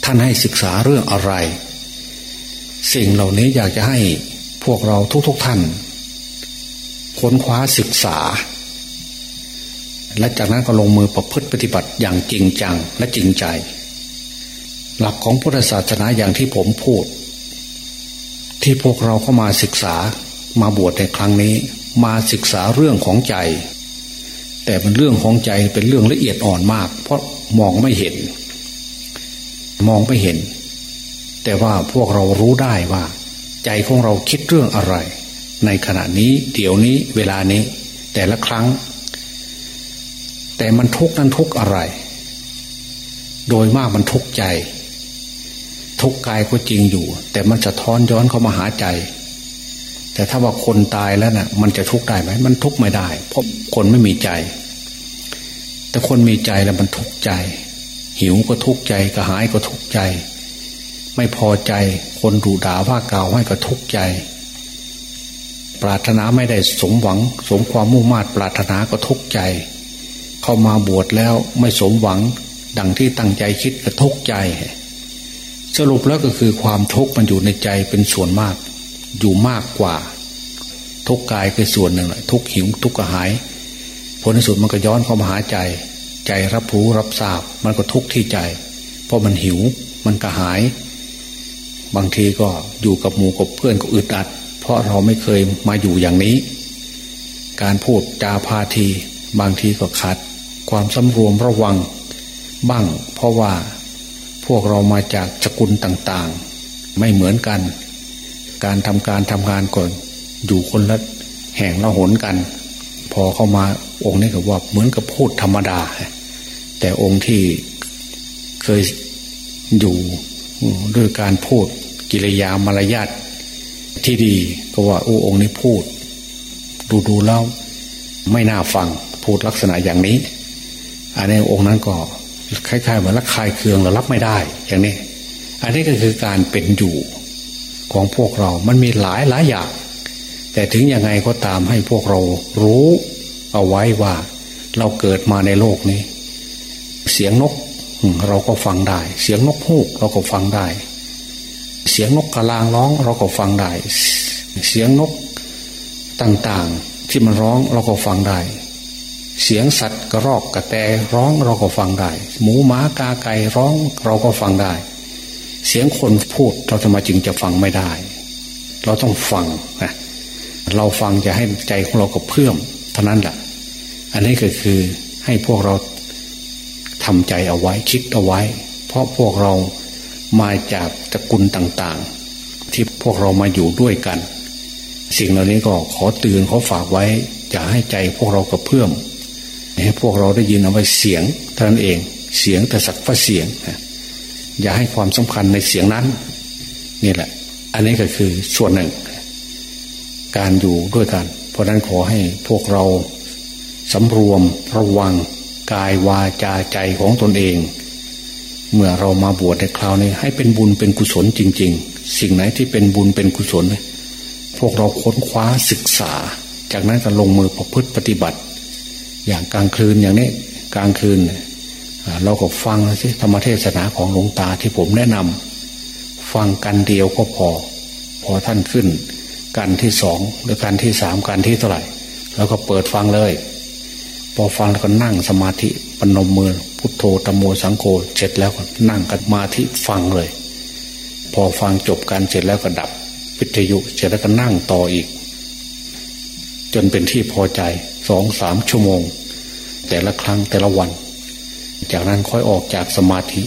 ท่านให้ศึกษาเรื่องอะไร สิ่งเหล่านี้อยากจะให้พวกเราทุกๆทท่าน ค้นคว้าศึกษา และจากนั้นก็ลงมือประพฤติปฏิบัติอย่างจริงจังและจริงใจ หลักของพุทธศาสนาอย่างที่ผมพูด ที่พวกเราเข้ามาศึกษามาบวชในครั้งนี้ มาศึกษาเรื่องของใจ แต่เป็นเรื่องของใจเป็นเรื่องละเอียดอ่อนมาก เพราะมองไม่เห็น มองไม่เห็น แต่ว่าพวกเรารู้ได้ว่า ใจของเราคิดเรื่องอะไร ในขณะนี้เดี๋ยวนี้เวลานี้ แต่ละครั้ง แต่มันทุกนั้นทุกอะไร โดยมากมันทุกใจ ทุกกายก็จริงอยู่ แต่มันจะท้อนย้อนเข้ามาหาใจ แต่ถ้าว่าคนตายแล้วนะ่ะ มันจะทุกได้ไหมมันทุกไม่ได้ เพราะคนไม่มีใจ แต่คนมีใจแล้วมันทุกข์ใจ หิวก็ทุกข์ใจกระหายก็ทุกข์ใจ ไม่พอใจคนดูด่าว่ากล่าวให้ก็ทุกข์ใจปรารถนาไม่ได้สมหวัง สมความมุ่งมา่ปรารถนาก็ทุกข์ใจ เข้ามาบวชแล้วไม่สมหวัง ดังที่ตั้งใจคิดก็ทุกใจ สรุปแล้วก็คือความทุกข์มันอยู่ในใจเป็นส่วนมาก อยู่มากกว่า ทุกกายคือส่วนหนึ่งทุกหิวทุกกระหาย ผลในสุดมันก็ย้อนเข้ามาหาใจ ใจรับรู้รับทราบ มันก็ทุกข์ที่ใจ เพราะมันหิว มันกระหาย บางทีก็อยู่กับหมู่กับเพื่อนก็อึดอัด เพราะเราไม่เคยมาอยู่อย่างนี้การพูดจาพาที บางทีก็ขาด ความสำรวมระวังบ้าง เพราะว่าพวกเรามาจากสกุลต่างๆ ไม่เหมือนกัน การทำการทำงานก่อนอยู่คนละแห่งละหนกัน พอเข้ามาองค์นี้ก็ว่าเหมือนกับพูดธรรมดา แต่องค์ที่เคยอยู่ด้วยการพูดกิริยามารยาทที่ดีก็ว่าอ้องค์นี้พูด ดูดูแล้วไม่น่าฟังพูดลักษณะอย่างนี้ อันนี้องค์นั้นก็คล้ายๆเหมือนละคายเคืองเรารับไม่ได้ อย่างนี้ อันนี้ก็คือการเป็นอยู่ของพวกเรา มันมีหลายหลายอย่าง แต่ถึงยังไงก็ตามให้พวกเรารู้เอาไว้ว่า เราเกิดมาในโลกนี้ เสียงนกเราก็ฟังได้ เสียงนกฮูกเราก็ฟังได้ เสียงนกกระลางร้องเราก็ฟังได้ เสียงนกต่างๆ ที่มันร้องเราก็ฟังได้ เสียงสัตว์กระรอกกระแตร้องเราก็ฟังได้ หมูหมากาไก่ร้องเราก็ฟังได้ เสียงคนพูดเราจะมาจึงจะฟังไม่ได้ เราต้องฟังนะเราฟังจะให้ใจของเราก็เพิ่มเท่านั้นแหละอันนี้ก็คือให้พวกเราทำใจเอาไว้คิดเอาไว้ เพราะพวกเรามาจากตระกูลต่างๆ ที่พวกเรามาอยู่ด้วยกัน สิ่งเหล่านี้ก็ขอเตือนขอฝากไว้จะให้ใจพวกเรากระเพื่อม ให้พวกเราได้ยินเอาไว้เสียงเท่านั้นเอง เสียงแต่สักว่าเสียง อย่าให้ความสำคัญในเสียงนั้น นี่แหละ อันนี้ก็คือส่วนหนึ่ง การอยู่ด้วยกัน เพราะนั้นขอให้พวกเราสำรวมระวังกายวาจาใจของตนเอง เมื่อเรามาบวชในคราวนี้ ให้เป็นบุญเป็นกุศลจริง ๆ สิ่งไหนที่เป็นบุญเป็นกุศล พวกเราค้นคว้าศึกษา จากนั้นก็ลงมือประพฤติปฏิบัติ อย่างกลางคืนอย่างนี้กลางคืน เราก็ฟังสิธรรมเทศนาของหลวงตาที่ผมแนะนำฟังกันเดียวก็พอ พอท่านขึ้น กันที่สองหรือกันที่สามกันที่เท่าไหร่ แล้วก็เปิดฟังเลย พอฟังแล้วก็นั่งสมาธิปนมมือพุทโธตโมสังโฆเสร็จแล้วก็นั่งกันมาที่ฟังเลย พอฟังจบการเสร็จแล้วก็ดับวิทยุเสร็จแล้วก็นั่งต่ออีก จนเป็นที่พอใจสองสามชั่วโมง แต่ละครั้งแต่ละวัน จากนั้นค่อยออกจากสมาธิ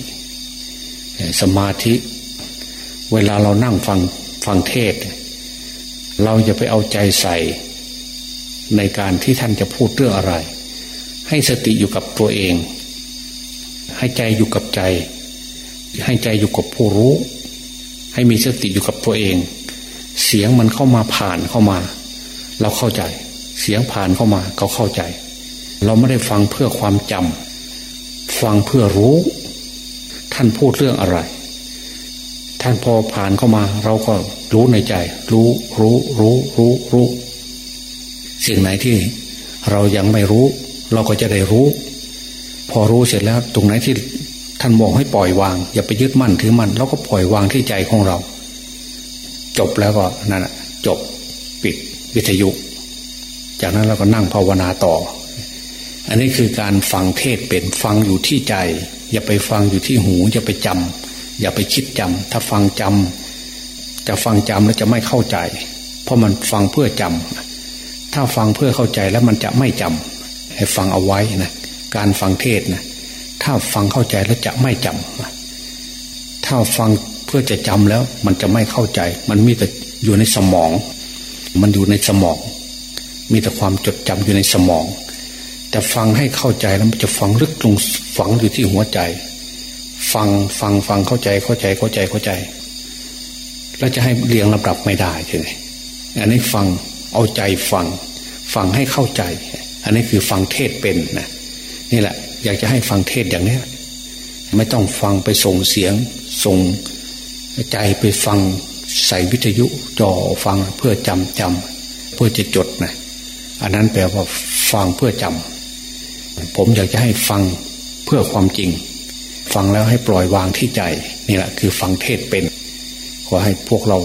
สมาธิ เวลาเรานั่งฟังฟังเทศ เราจะไปเอาใจใส่ ในการที่ท่านจะพูดเรื่องอะไร ให้สติอยู่กับตัวเอง ให้ใจอยู่กับใจ ให้ใจอยู่กับผู้รู้ ให้มีสติอยู่กับตัวเอง เสียงมันเข้ามาผ่านเข้ามา เราเข้าใจ เสียงผ่านเข้ามาเขาเข้าใจ เราไม่ได้ฟังเพื่อความจำฟังเพื่อรู้ ท่านพูดเรื่องอะไร ท่านพอผ่านเข้ามา เราก็รู้ในใจ รู้รู้รู้รู้รู้สิ่งไหนที่เรายังไม่รู้ เราก็จะได้รู้ พอรู้เสร็จแล้ว ตรงไหนที่ท่านบอกให้ปล่อยวาง อย่าไปยึดมั่นถือมั่นเราก็ปล่อยวางที่ใจของเรา จบแล้วก็นั่นแหะจบปิดวิทยุ จากนั้นเราก็นั่งภาวนาต่อ อันนี้คือการฟังเทศเป็นฟังอยู่ที่ใจ อย่าไปฟังอยู่ที่หูอย่าไปจำอย่าไปคิดจำถ้าฟังจำจะฟังจำแล้วจะไม่เข้าใจ เพราะมันฟังเพื่อจำถ้าฟังเพื่อเข้าใจแล้วมันจะไม่จำให้ฟังเอาไว้นะการฟังเทศนะถ้าฟังเข้าใจแล้วจะไม่จำถ้าฟังเพื่อจะจำแล้ว มันจะไม่เข้าใจ มันมีแต่อยู่ในสมอง มันอยู่ในสมอง มีแต่ความจดจำอยู่ในสมอง แต่ฟังให้เข้าใจแล้วมันจะฟังลึกลงฝังอยู่ที่หัวใจ ฟังฟังฟังเข้าใจเข้าใจเข้าใจเข้าใจ แล้วจะให้เรียงลำดับไม่ได้ใช่ไหมอันนี้ฟังเอาใจฟัง ฟังให้เข้าใจ อันนี้คือฟังเทศเป็นนะนี่แหละ อยากจะให้ฟังเทศอย่างนี้ไม่ต้องฟังไปส่งเสียง ส่งใจไปฟังใส่วิทยุจ่อฟังเพื่อจำจำเพื่อจะจดนะอันนั้นแปลว่าฟังเพื่อจำ ผมอยากจะให้ฟังเพื่อความจริง ฟังแล้วให้ปล่อยวางที่ใจนี่แหละคือฟังเทศเป็นขอให้พวกเรา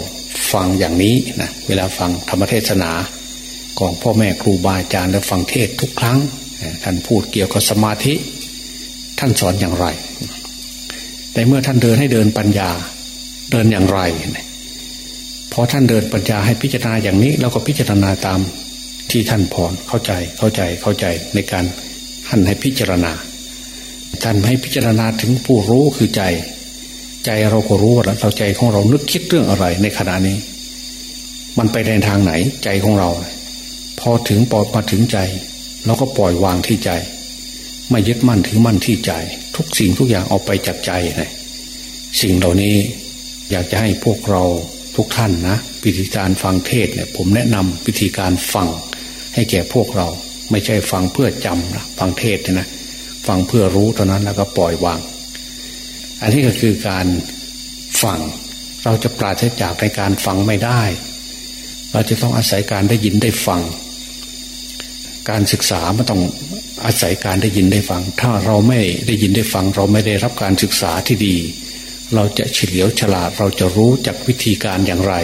ฟังอย่างนี้นะเวลาฟังธรรมเทศนาของพ่อแม่ครูบาอาจารย์แล้วฟังเทศทุกครั้งท่านพูดเกี่ยวกับสมาธิ ท่านสอนอย่างไรแต่เมื่อท่านเดินให้เดินปัญญาเดินอย่างไรพอท่านเดินปัญญาให้พิจารณาอย่างนี้เราก็พิจารณาตามที่ท่านพรเข้าใจเข้าใจเข้าใจในการ ท่านให้พิจารณา ท่านให้พิจารณาถึงผู้รู้คือใจ ใจเราก็รู้ว่าเราใจของเรานึกคิดเรื่องอะไรในขณะนี้ มันไปในทางไหนใจของเรา พอถึงปอดมาถึงใจเราก็ปล่อยวางที่ใจ ไม่ยึดมั่นถือมั่นที่ใจ ทุกสิ่งทุกอย่างออกไปจากใจเลยสิ่งเหล่านี้อยากจะให้พวกเราทุกท่านนะวิธีการฟังเทศเนี่ยผมแนะนำวิธีการฟังให้แก่พวกเรา ไม่ใช่ฟังเพื่อจำนะฟังเทศนะฟังเพื่อรู้เท่านั้นแล้วก็ปล่อยวาง อันนี้ก็คือการฟัง เราจะปราศจากในการฟังไม่ได้ เราจะต้องอาศัยการได้ยินได้ฟัง การศึกษาไม่ต้องอาศัยการได้ยินได้ฟัง ถ้าเราไม่ได้ยินได้ฟัง เราไม่ได้รับการศึกษาที่ดี เราจะเฉลียวฉลาดเราจะรู้จากวิธีการอย่างไร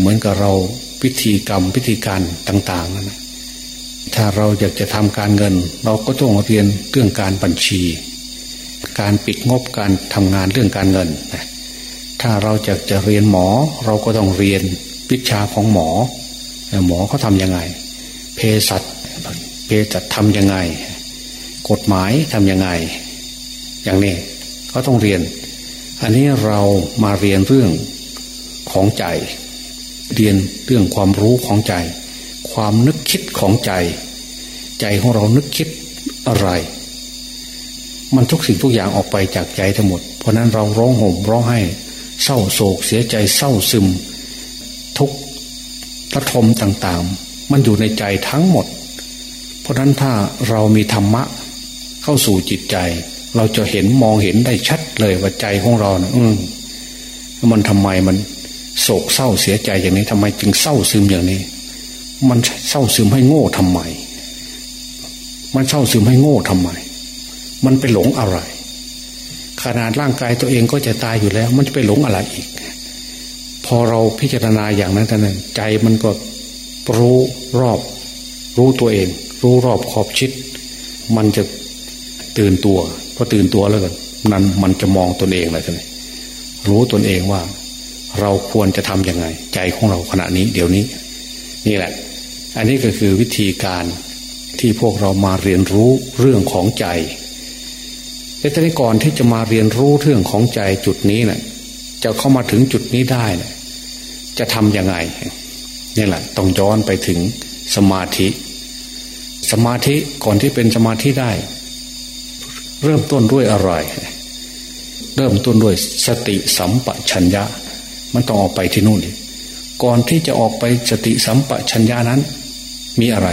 เหมือนกับเราวิธีกรรมวิธีการต่างๆนั่น ถ้าเราอยากจะทำการเงิน เราก็ต้องเรียนเรื่องการบัญชี การปิดงบการทำงานเรื่องการเงิน ถ้าเราจะจะเรียนหมอ เราก็ต้องเรียนวิชาของหมอ หมอเขาทำยังไง เภสัชเภสัชทำยังไง กฎหมายทำยังไง อย่างนี้ก็ต้องเรียน อันนี้เรามาเรียนเรื่องของใจ เรียนเรื่องความรู้ของใจ ความนึกคิดของใจ ใจของเรานึกคิดอะไร มันทุกสิ่งทุกอย่างออกไปจากใจทั้งหมด เพราะนั้นเราร้องห่มร้องไห้เศร้าโศกเสียใจเศร้าซึม ทุกระทมต่างๆ มันอยู่ในใจทั้งหมด เพราะนั้นถ้าเรามีธรรมะเข้าสู่จิตใจ เราจะเห็นมองเห็นได้ชัดเลยว่าใจของเราเนะอืมมันทำไมมันโศกเศร้าเสียใจอย่างนี้ทำไมจึงเศร้าซึมอย่างนี้ มันเศร้าซึมให้โง่ทำไม มันเศร้าซึมให้โง่ทำไม มันไปหลงอะไร ขนาดร่างกายตัวเองก็จะตายอยู่แล้ว มันจะไปหลงอะไรอีก พอเราพิจารณาอย่างนั้นท่านใจมันก็รู้รอบ รู้ตัวเอง รู้รอบขอบชิด มันจะตื่นตัวพอตื่นตัวแล้วกันนั้นมันจะมองตนเองเลยท่านรู้ตนเองว่า เราควรจะทำยังไง ใจของเราขณะนี้ เดี๋ยวนี้ นี่แหละ อันนี้ก็คือวิธีการที่พวกเรามาเรียนรู้เรื่องของใจแต่ทีนี้ก่อนที่จะมาเรียนรู้เรื่องของใจจุดนี้นะ่ะจะเข้ามาถึงจุดนี้ได้นะจะทำยังไงนี่แหละต้องย้อนไปถึงสมาธิ สมาธิก่อนที่เป็นสมาธิได้ เริ่มต้นด้วยอะไร เริ่มต้นด้วยสติสัมปชัญญะ มันต้องออกไปที่นู่นก่อนที่จะออกไปสติสัมปชัญญะนั้น มีอะไร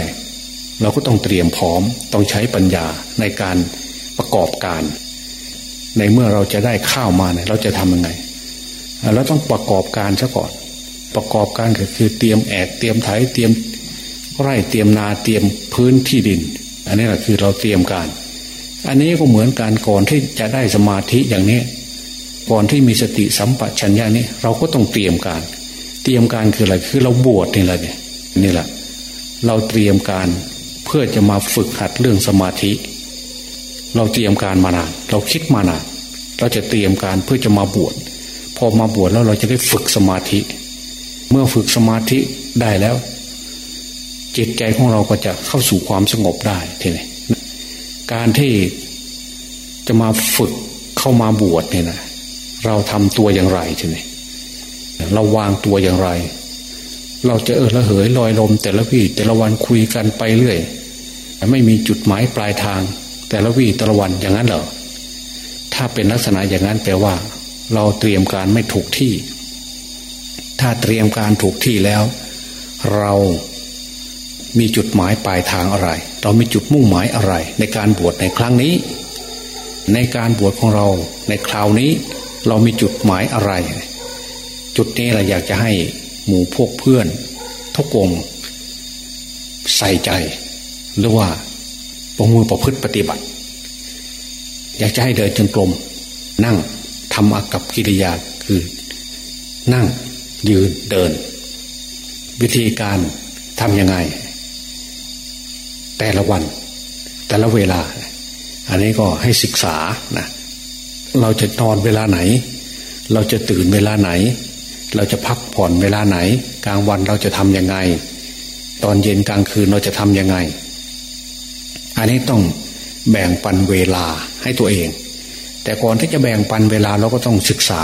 เราก็ต้องเตรียมพร้อมต้องใช้ปัญญาในการประกอบการ ในเมื่อเราจะได้ข้าวมาเนี่ยเราจะทำยังไงเราต้องประกอบการซะก่อน ประกอบการก็คือเตรียมแอกเตรียมไถเตรียมไร่เตรียมนาเตรียมพื้นที่ดิน อันนี้แหละคือเราเตรียมการ อันนี้ก็เหมือนการก่อนที่จะได้สมาธิอย่างนี้ ก่อนที่มีสติสัมปชัญญะนี้ เราก็ต้องเตรียมการ เตรียมการคืออะไรคือเราบวชนี่แหละเนี่ยนี่แหละ เราเตรียมการเพื่อจะมาฝึกหัดเรื่องสมาธิ เราเตรียมการมานาน เราคิดมานาน เราจะเตรียมการเพื่อจะมาบวชพอมาบวชแล้วเราจะได้ฝึกสมาธิ เมื่อฝึกสมาธิได้แล้ว จิตใจของเราก็จะเข้าสู่ความสงบได้ทีนี้การที่จะมาฝึกเข้ามาบวชเนี่ยนะเราทำตัวอย่างไรใช่ไหมเราวางตัวอย่างไร เราจะเออละเหยลอยลม แต่ละวี่แต่ละวันคุยกันไปเรื่อยไม่มีจุดหมายปลายทาง แต่ละวี่แต่ละวันอย่างนั้นเหรอถ้าเป็นลักษณะอย่างนั้นแปลว่า เราเตรียมการไม่ถูกที่ ถ้าเตรียมการถูกที่แล้ว เรามีจุดหมายปลายทางอะไร เรามีจุดมุ่งหมายอะไร ในการบวชในครั้งนี้ ในการบวชของเราในคราวนี้ เรามีจุดหมายอะไร จุดนี้เราอยากจะให้ หมู่พวกเพื่อนทุกองใส่ใจ หรือว่าประมือประพฤติปฏิบัติ อยากจะให้เดินจงกรมนั่งทำอากับกิริยาคือ นั่งยืนเดิน วิธีการทำยังไง แต่ละวัน แต่ละเวลา อันนี้ก็ให้ศึกษานะเราจะนอนเวลาไหน เราจะตื่นเวลาไหน เราจะพักผ่อนเวลาไหน กลางวันเราจะทำยังไง ตอนเย็นกลางคืนเราจะทำยังไง อันนี้ต้องแบ่งปันเวลาให้ตัวเอง แต่ก่อนที่จะแบ่งปันเวลาเราก็ต้องศึกษา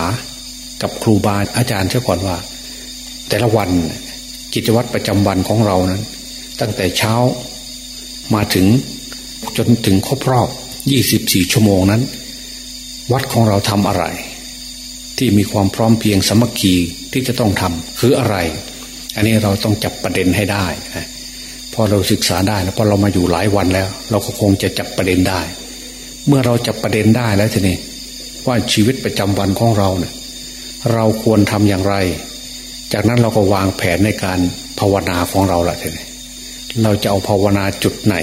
กับครูบาอาจารย์เช่ก่อนว่า แต่ละวันกิจวัตรประจำวันของเรานั้น ตั้งแต่เช้ามาถึงจนถึงครบรอบ 24 ชั่วโมงนั้น วัดของเราทำอะไร ที่มีความพร้อมเพียงสมัคคีที่จะต้องทำคืออะไร อันนี้เราต้องจับประเด็นให้ได้พอเราศึกษาได้แล้วพอเรามาอยู่หลายวันแล้ว เราก็คงจะจับประเด็นได้ เมื่อเราจับประเด็นได้แล้วทีนี้ว่าชีวิตประจำวันของเราเนี่ยเราควรทำอย่างไร จากนั้นเราก็วางแผนในการภาวนาของเราละทีนี้เราจะเอาภาวนาจุดไหน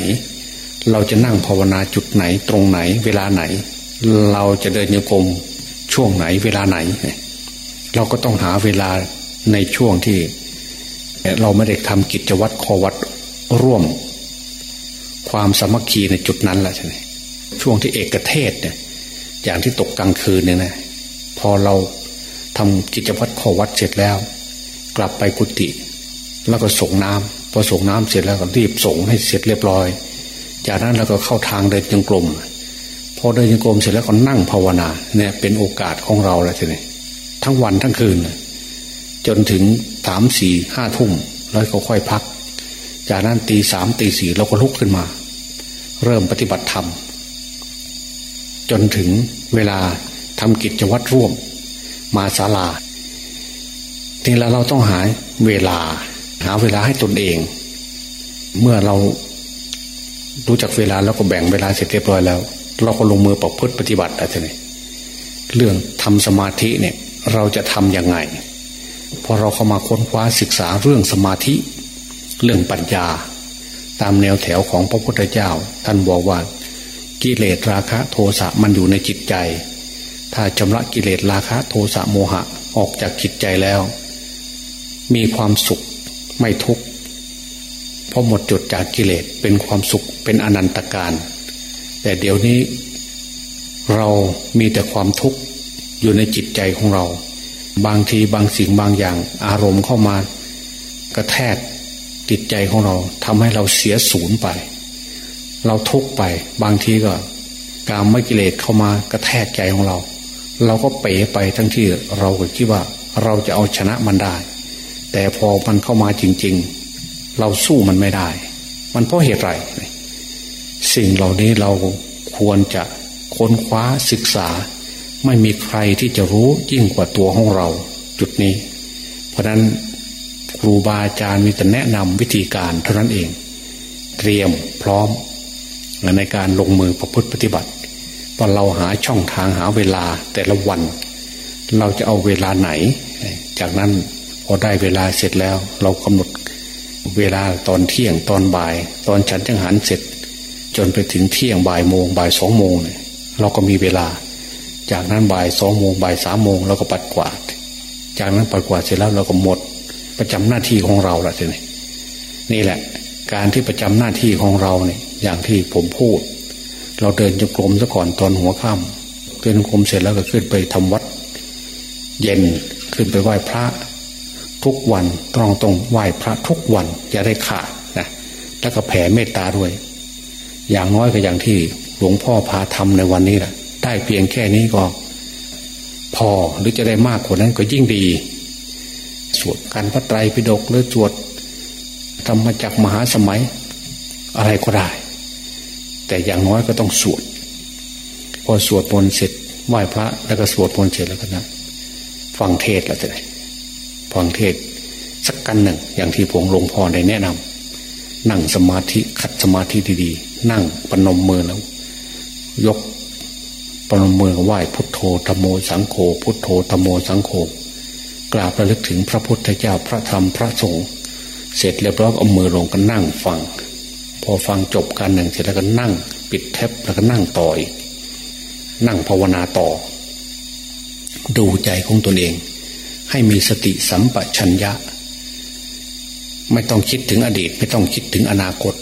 เราจะนั่งภาวนาจุดไหนตรงไหน เวลาไหน เราจะเดินโยกม ช่วงไหนเวลาไหน เราก็ต้องหาเวลาในช่วงที่ เราไม่ได้ทำกิจวัตรคอวัดร่วม ความสมัคคีในจุดนั้นแหละใช่ไหมช่วงที่เอกเทศเนี่ยอย่างที่ตกกลางคืนเนี่ยนะพอเราทำกิจวัตรขอวัดเสร็จแล้ว กลับไปกุฏิแล้วก็ส่งน้ำพอส่งน้ำเสร็จแล้วก็รีบส่งให้เสร็จเรียบร้อย จากนั้นเราก็เข้าทางเดินจงกรม อเดินยังกรมเสร็จแล้วก็นั่งภาวนาเนี่ยเป็นโอกาสของเราแล้วทีนี้ทั้งวันทั้งคืน จนถึงสามสี่ห้าทุ่มแล้วก็ค่อยพัก จากนั้นตีสามตีสี่เราก็ลุกขึ้นมา เริ่มปฏิบัติธรรม จนถึงเวลาทำกิจวัตรร่วม มาศาลาทีละเราต้องหาเวลา หาเวลาให้ตนเอง เมื่อเรารู้จักเวลาแล้วก็แบ่งเวลาเสร็จเรียบร้อยแล้ว เราก็ลงมือประพฤติปฏิบัติอะไรนี่เรื่องทำสมาธิเนี่ยเราจะทำยังไงพอเราเข้ามาค้นคว้าศึกษาเรื่องสมาธิ เรื่องปัญญา ตามแนวแถวของพระพุทธเจ้า ท่านบอกว่ากิเลสราคะโทสะมันอยู่ในจิตใจ ถ้าชำระกิเลสราคะโทสะโมหะออกจากจิตใจแล้ว มีความสุขไม่ทุกข์เพราะหมดจดจากกิเลสเป็นความสุขเป็นอนันตการ แต่เดี๋ยวนี้เรามีแต่ความทุกข์อยู่ในจิตใจของเรา บางทีบางสิ่งบางอย่าง อารมณ์เข้ามากระแทกจิตใจของเราทำให้เราเสียศูนย์ไป เราทุกข์ไปบางทีก็การไม่กิเลสเข้ามากระแทกใจของเรา เราก็เป๋ไปทั้งที่เราก็คิดว่าเราจะเอาชนะมันได้ แต่พอมันเข้ามาจริง ๆ เราสู้มันไม่ได้ มันเพราะเหตุไร สิ่งเหล่านี้เราควรจะค้นคว้าศึกษา ไม่มีใครที่จะรู้ยิ่งกว่าตัวของเราจุดนี้ เพราะนั้นครูบาอาจารย์มีแต่แนะนำวิธีการเท่านั้นเอง เตรียมพร้อมในการลงมือประพฤติปฏิบัติพอเราหาช่องทางหาเวลาแต่ละวัน เราจะเอาเวลาไหน จากนั้นพอได้เวลาเสร็จแล้ว เรากำหนดเวลาตอนเที่ยงตอนบ่าย ตอนฉันจังหันเสร็จ จนไปถึงเที่ยงบ่ายโมงบ่ายสองโมงเนี่ยเราก็มีเวลา จากนั้นบ่ายสองโมงบ่ายสามโมงเราก็ปัดกวาด จากนั้นปัดกวาดเสร็จแล้วเราก็หมด ประจำหน้าที่ของเราละทีนี้นี่แหละ การที่ประจำหน้าที่ของเราเนี่ย อย่างที่ผมพูด เราเดินจงกรมซะก่อนตอนหัวค่ำเดินจงกรมเสร็จแล้วก็ขึ้นไปทำวัด เย็นขึ้นไปไหว้พระ ทุกวันต้องต้องไหว้พระทุกวันอย่าได้ขาดนะแล้วก็แผ่เมตตาด้วย อย่างน้อยก็อย่างที่หลวงพ่อพาทำในวันนี้แหละได้เพียงแค่นี้ก็พอหรือจะได้มากกว่านั้นก็ยิ่งดี สวดการพระไตรปิฎกหรือสวดธรรมจักมหาสมัย อะไรก็ได้ แต่อย่างน้อยก็ต้องสวด พอสวดมนต์เสร็จไหว้พระแล้วก็สวดมนต์เสร็จแล้วก็นะฟังเทศแล้วจะได้ฟังเทศสักกันหนึ่ง อย่างที่ผมหลวงพ่อได้แนะนำนั่งสมาธิขัดสมาธิดีๆ นั่งปนมมือแล้ว ยกปประมือไหว้พุทโธธโมสังโฆพุทโธธโมสังโฆกราบระลึกถึงพระพุทธเจ้าพระธรรมพระสงฆ์เสร็จเรียบร้อยเอามือลงก็นั่งฟัง พอฟังจบการหนึ่งเสร็จแล้วก็นั่ง ปิดแท็บแล้วก็นั่งต่ออีกนั่งภาวนาต่อ ดูใจของตนเอง ให้มีสติสัมปชัญญะ ไม่ต้องคิดถึงอดีต ไม่ต้องคิดถึงอนาคต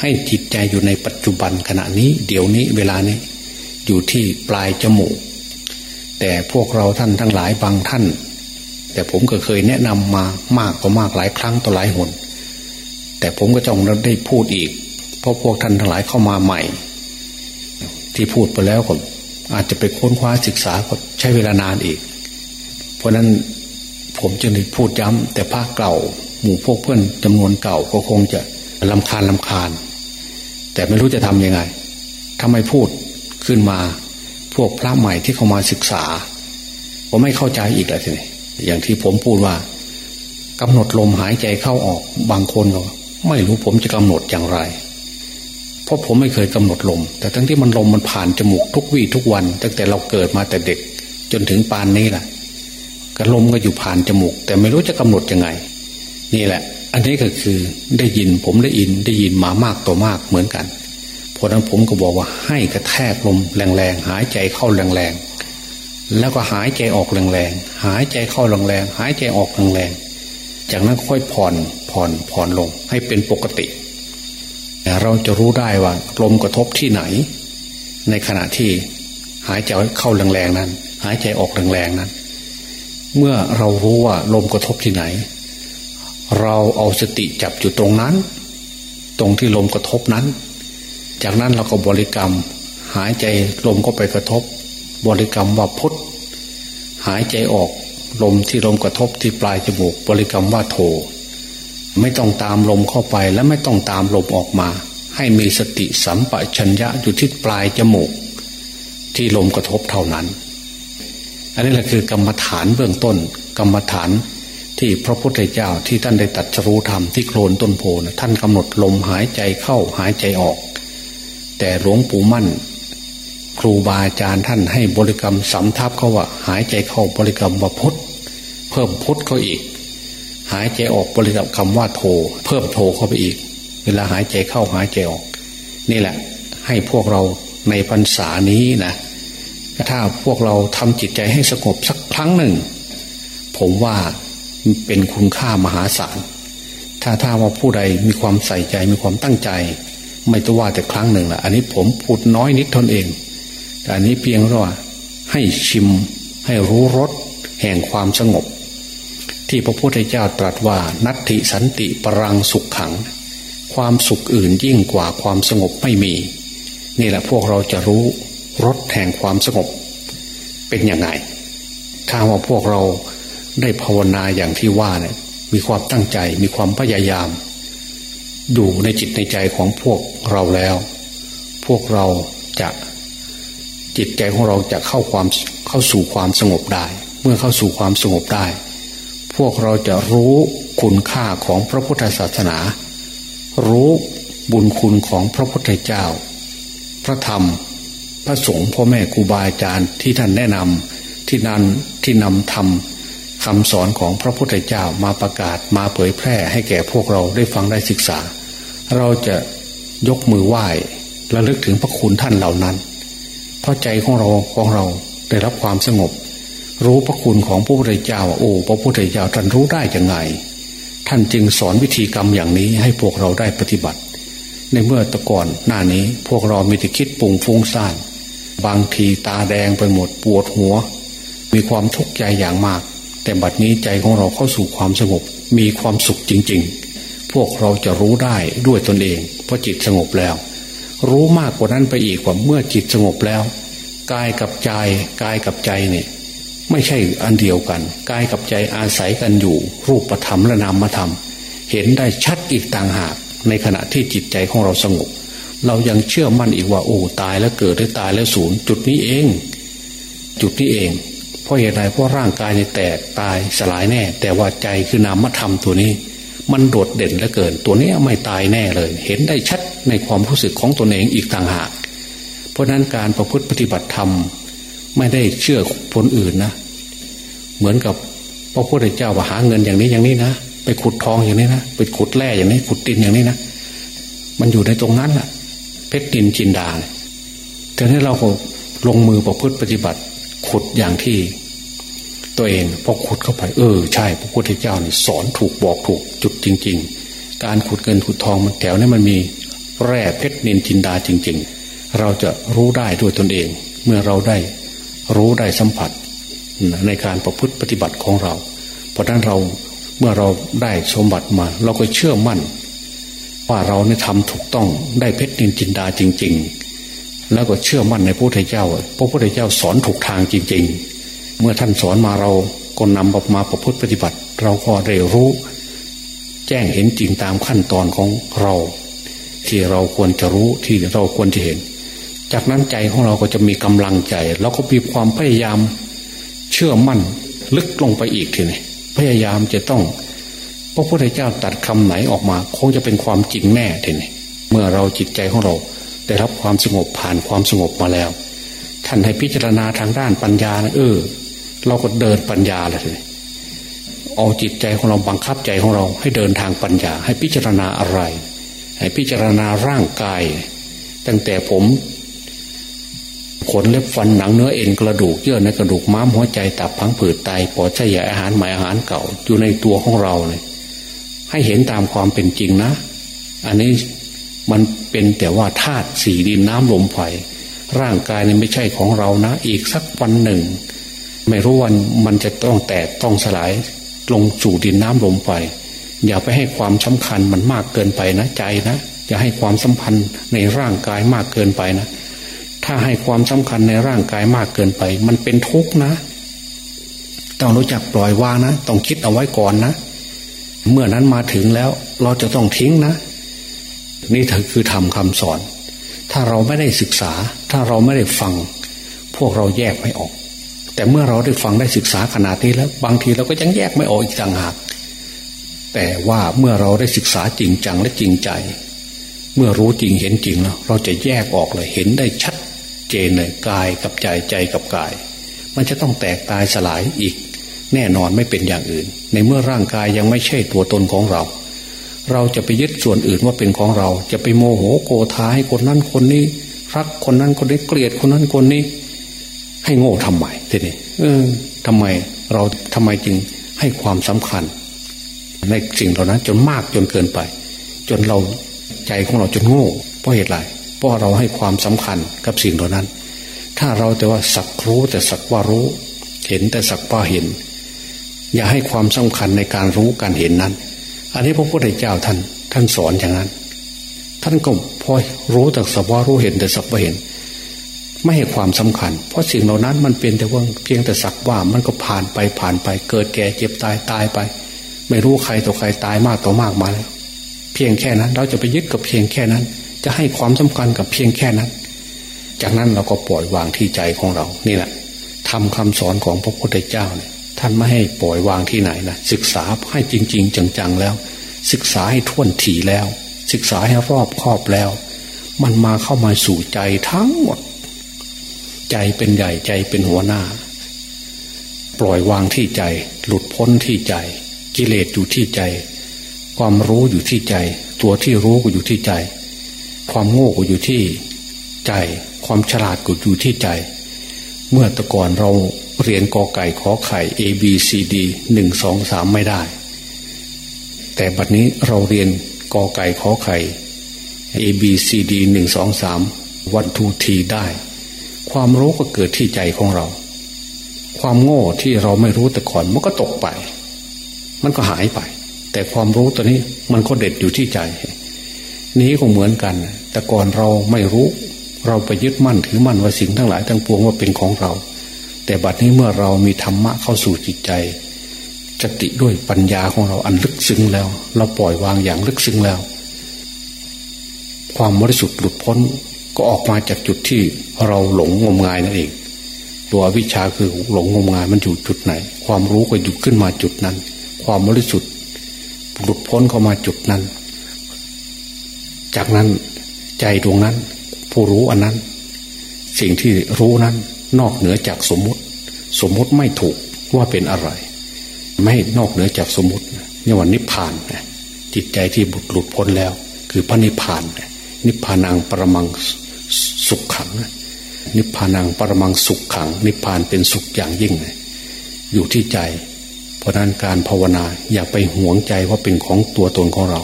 ให้จิตใจอยู่ในปัจจุบันขณะนี้ เดี๋ยวนี้เวลานี้อยู่ที่ปลายจมูก แต่พวกเราท่านทั้งหลายบางท่าน แต่ผมก็เคยแนะนำมามากก็มากหลายครั้งต่อหลายหน แต่ผมก็จงได้พูดอีก เพราะพวกท่านทั้งหลายเข้ามาใหม่ ที่พูดไปแล้วก็อาจจะไปค้นคว้าศึกษาก็ใช้เวลานานอีก เพราะนั้นผมจึงได้พูดย้ำแต่ภาคเก่าหมู่พวกเพื่อนจำนวนเก่าก็คงจะลำคาญลำคาญ แต่ไม่รู้จะทำยังไงทำไมพูดขึ้นมา พวกพระใหม่ที่เข้ามาศึกษา ผมไม่เข้าใจอีกแล้วทีนี้อย่างที่ผมพูดว่ากำหนดลมหายใจเข้าออกบางคนก็ไม่รู้ผมจะกำหนดอย่างไร เพราะผมไม่เคยกำหนดลม แต่ทั้งที่มันลมมันผ่านจมูกทุกวี่ทุกวัน ตั้งแต่เราเกิดมาแต่เด็กจนถึงปานนี้แหละกระลมก็อยู่ผ่านจมูก แต่ไม่รู้จะกำหนดยังไง นี่แหละ อันนี้ก็คือได้ยินผมได้ยินได้ยินมามากต่อมากเหมือนกันเพราะนั้นผมก็บอกว่าให้กระแทกลมแรงๆหายใจเข้าแรงๆแล้วก็หายใจออกแรงๆหายใจเข้าแรงๆหายใจออกแรงๆจากนั้นค่อยผ่อนผ่อนผ่อนลง ให้เป็นปกติเราจะรู้ได้ว่าลมกระทบที่ไหน ในขณะที่หายใจเข้าแรงๆนั้น หายใจออกแรงๆนั้น เมื่อเรารู้ว่าลมกระทบที่ไหน เราเอาสติจับอยู่ตรงนั้น ตรงที่ลมกระทบนั้น จากนั้นเราก็บริกรรม หายใจลมก็ไปกระทบ บริกรรมว่าพุทหายใจออกลมที่ลมกระทบที่ปลายจมูก บริกรรมว่าโทไม่ต้องตามลมเข้าไปและไม่ต้องตามลมออกมา ให้มีสติสัมปชัญญะอยู่ที่ปลายจมูก ที่ลมกระทบเท่านั้น อันนี้แหละคือกรรมฐานเบื้องต้น กรรมฐาน ที่พระพุทธเจ้าที่ท่านได้ตัดสรู้ธรรมที่โคลนต้นโพนะท่านกำหนดลมหายใจเข้าหายใจออก แต่หลวงปู่มั่น ครูบาอาจารย์ท่านให้บริกรรมสำทับเขาว่า หายใจเข้าบริกรรมว่าพุทธเพิ่มพุทธเขาอีก หายใจออกบริกรรมคำว่าโท เพิ่มโทเข้าไปอีก เวลาหายใจเข้าหายใจออก นี่แหละ ให้พวกเราในพรรษานี้นะถ้าพวกเราทำจิตใจให้สงบสักครั้งหนึ่ง ผมว่า เป็นคุณค่ามหาศาลถ้าถ้าว่าผู้ใดมีความใส่ใจมีความตั้งใจ ไม่ต้องว่าแต่ครั้งหนึ่งละอันนี้ผมพูดน้อยนิดทนเอง แต่อันนี้เพียงว่าให้ชิมให้รู้รสแห่งความสงบ ที่พระพุทธเจ้าตรัสว่านัตติสันติปรังสุขขัง ความสุขอื่นยิ่งกว่าความสงบไม่มี นี่แหละพวกเราจะรู้รสแห่งความสงบ เป็นยังไงถ้าว่าพวกเรา ได้ภาวนาอย่างที่ว่าเนี่ย มีความตั้งใจ มีความพยายามดูในจิตในใจของพวกเราแล้ว พวกเราจะจิตใจของเราจะเข้าความเข้าสู่ความสงบได้ เมื่อเข้าสู่ความสงบได้ พวกเราจะรู้คุณค่าของพระพุทธศาสนา รู้บุญคุณของพระพุทธเจ้า พระธรรม พระสงฆ์พ่อแม่ครูบาอาจารย์ที่ท่านแนะนำที่นั้นที่นำธรรม คำสอนของพระพุทธเจ้ามาประกาศมาเผยแพร่ให้แก่พวกเราได้ฟังได้ศึกษา เราจะยกมือไหว้และลึกถึงพระคุณท่านเหล่านั้น เพราะใจของเราของเราได้รับความสงบ รู้พระคุณของพระพุทธเจ้าโอ้พระพุทธเจ้าท่านรู้ได้ยังไง ท่านจึงสอนวิธีกรรมอย่างนี้ให้พวกเราได้ปฏิบัติ ในเมื่อตะก่อนหน้านี้พวกเรามีแต่คิดปุ่งฟุ้งซ่านบางทีตาแดงไปหมดปวดหัว มีความทุกข์ใจอย่างมาก แต่บัดนี้ใจของเราเข้าสู่ความสงบ มีความสุขจริง ๆ พวกเราจะรู้ได้ด้วยตนเอง เพราะจิตสงบแล้ว รู้มากกว่านั้นไปอีกว่าเมื่อจิตสงบแล้วกายกับใจกายกับใจเนี่ยไม่ใช่อันเดียวกันกายกับใจอาศัยกันอยู่ รูปธรรมและนามธรรม เห็นได้ชัดอีกต่างหาก ในขณะที่จิตใจของเราสงบ เรายังเชื่อมั่นอีกว่าโอ้ตายแล้วเกิดได้ตายแล้วสูญจุดนี้เอง จุดนี้เอง เพราะเหตุใดเพราะร่างกายเนี่ยแตกตายสลายแน่ แต่ว่าใจคือนามธรรมตัวนี้ มันโดดเด่นเหลือเกิน ตัวนี้ไม่ตายแน่เลย เห็นได้ชัดในความรู้สึกของตนเองอีกต่างหาก เพราะนั้นการประพฤติปฏิบัติธรรม ไม่ได้เชื่อคนอื่นนะ เหมือนกับพระพุทธเจ้าว่าหาเงินอย่างนี้อย่างนี้นะไปขุดทองอย่างนี้นะไปขุดแร่อย่างนี้ขุดดินอย่างนี้นะมันอยู่ในตรงนั้นแหละเพชรดินจินดาแต่ให้เราลงมือประพฤติปฏิบัติ ขุดอย่างที่ตัวเองพอขุดเข้าไป เออใช่พระพุทธเจ้านี่สอนถูกบอกถูกจุดจริง ๆ การขุดเงินขุดทองมันแถวนี้มันมีแร่เพชรนินจินดาจริง ๆ เราจะรู้ได้ด้วยตนเอง เมื่อเราได้รู้ได้สัมผัส ในการประพฤติปฏิบัติของเรา เพราะนั้นเราเมื่อเราได้สมบัติมา เราก็เชื่อมั่น ว่าเราเนี่ยทำถูกต้องได้เพชรนินจินดาจริง ๆ แล้วก็เชื่อมั่นในพระพุทธเจ้าพระพุทธเจ้าสอนถูกทางจริง ๆ เมื่อท่านสอนมาเราก็นำมาประพฤติปฏิบัติ เราก็เรียรู้ แจ้งเห็นจริงตามขั้นตอนของเรา ที่เราควรจะรู้ที่เราควรจะเห็น จากนั้นใจของเราก็จะมีกำลังใจแล้วก็มีความพยายามเชื่อมั่นลึกลงไปอีกทีนี้พยายามจะต้องพระพุทธเจ้าตัดคำไหนออกมา คงจะเป็นความจริงแน่ทีนี้เมื่อเราจิตใจของเรา ได้รับความสงบผ่านความสงบมาแล้ว ท่านให้พิจารณาทางด้านปัญญานะเออ เราก็เดินปัญญาเลยเอาจิตใจของเราบังคับใจของเราให้เดินทางปัญญา ให้พิจารณาอะไร ให้พิจารณาร่างกาย ตั้งแต่ผมขนเล็บฟันหนังเนื้อเอ็นกระดูกเยื่อในกระดูกม้ามหัวใจตับพังผืดไตปอดเฉยอาหารใหม่อาหารเก่าอยู่ในตัวของเราเนี่ยให้เห็นตามความเป็นจริงนะ อันนี้ มันเป็นแต่ว่าธาตุสีดินน้ำลมไฟร่างกายนี่ไม่ใช่ของเรานะ อีกสักวันหนึ่ง ไม่รู้วันมันจะต้องแตกต้องสลายลงสู่ดินน้ำลมไฟอย่าไปให้ความสำคัญมันมากเกินไปนะใจนะอย่าให้ความสัมพันธ์ในร่างกายมากเกินไปนะ ถ้าให้ความสำคัญในร่างกายมากเกินไป มันเป็นทุกข์นะ ต้องรู้จักปล่อยวางนะ ต้องคิดเอาไว้ก่อนนะ เมื่อนั้นมาถึงแล้วเราจะต้องทิ้งนะ นี่เธอคือทำคำสอน ถ้าเราไม่ได้ศึกษา ถ้าเราไม่ได้ฟัง พวกเราแยกไม่ออก แต่เมื่อเราได้ฟังได้ศึกษาขนาดนี้แล้ว บางทีเราก็ยังแยกไม่ออกอีกต่างหาก แต่ว่าเมื่อเราได้ศึกษาจริงจังและจริงใจ เมื่อรู้จริงเห็นจริงแล้วเราจะแยกออกเลยเห็นได้ชัดเจนเลยกายกับใจใจกับกาย มันจะต้องแตกตายสลายอีก แน่นอนไม่เป็นอย่างอื่น ในเมื่อร่างกายยังไม่ใช่ตัวตนของเรา เราจะไปยึดส่วนอื่นว่าเป็นของเรา จะไปโมโหโกธาให้คนนั้นคนนี้ รักคนนั้นคนนี้เกลียดคนนั้นคนนี้ ให้โง่ทำไมทีนี้เออทำไมเราทำไมจึงให้ความสำคัญ ในสิ่งเหล่านั้นจนมากจนเกินไป จนเราใจของเราจนโง่เพราะเหตุไรเพราะเราให้ความสำคัญกับสิ่งเหล่านั้น ถ้าเราแต่ว่าสักรู้แต่สักว่ารู้ เห็นแต่สักว่าเห็น อย่าให้ความสำคัญในการรู้การเห็นนั้น อันนี้พระพุทธเจ้าท่าน ท่านสอนอย่างนั้น ท่านก็พอรู้แต่สักว่ารู้เห็นแต่สักว่าเห็น ไม่ให้ความสำคัญ เพราะสิ่งเหล่านั้นมันเป็นแต่ว่าเพียงแต่สักว่ามันก็ผ่านไปผ่านไป เกิดแก่เจ็บตายตายไป ไม่รู้ใครต่อใครตายมากต่อมากมาแล้วเพียงแค่นั้น เราจะไปยึดกับเพียงแค่นั้น จะให้ความสำคัญกับเพียงแค่นั้น จากนั้นเราก็ปล่อยวางที่ใจของเรานี่แหละทำคำสอนของพระพุทธเจ้าเนี่ย ท่านไม่ให้ปล่อยวางที่ไหนนะศึกษาให้จริง ๆ จังๆแล้ว ศึกษาให้ท่วนถี่แล้ว ศึกษาให้รอบครอบแล้ว มันมาเข้ามาสู่ใจทั้งหมด ใจเป็นใหญ่ใจเป็นหัวหน้า ปล่อยวางที่ใจ หลุดพ้นที่ใจ กิเลสอยู่ที่ใจ ความรู้อยู่ที่ใจ ตัวที่รู้ก็อยู่ที่ใจ ความโง่ก็อยู่ที่ใจ ความฉลาดก็อยู่ที่ใจ เมื่อตะก่อนเรา เรียนกอไก่ขอไข่ A B C D หนึ่งสองสามไม่ได้ แต่บัดนี้เราเรียนกอไก่ขอไข่ A B C D หนึ่งสองสามวันทูทีได้ ความรู้ก็เกิดที่ใจของเรา ความโง่ที่เราไม่รู้แต่ก่อนมันก็ตกไป มันก็หายไป แต่ความรู้ตัวนี้มันก็เด็ดอยู่ที่ใจ นี้ก็เหมือนกัน แต่ก่อนเราไม่รู้ เราไปยึดมั่นถือมั่นว่าสิ่งทั้งหลายทั้งปวงว่าเป็นของเรา แต่บัดนี้เมื่อเรามีธรรมะเข้าสู่จิตใจจติด้วยปัญญาของเราอันลึกซึ้งแล้ว เราปล่อยวางอย่างลึกซึ้งแล้ว ความบริสุทธิ์หลุดพ้นก็ออกมาจากจุดที่เราหลงงมงายนั่นเอง ตัววิชาคือหลงงมงายมันอยู่จุดไหน ความรู้ก็อยู่ขึ้นมาจุดนั้น ความบริสุทธิ์หลุดพ้นเข้ามาจุดนั้น จากนั้นใจดวงนั้น ผู้รู้อันนั้น สิ่งที่รู้นั้น นอกเหนือจากสมมติ สมมติไม่ถูกว่าเป็นอะไร ไม่นอกเหนือจากสมมตินี่ว่านิพพานนะจิตใจที่บุตรหลุดพ้นแล้ว คือพระนิพพาน นิพพานังปรมังสุขขัง นิพพานังปรมังสุขขัง นิพพานเป็นสุขอย่างยิ่ง อยู่ที่ใจ เพราะนั้นการภาวนาอย่าไปหวงใจว่าเป็นของตัวตนของเรา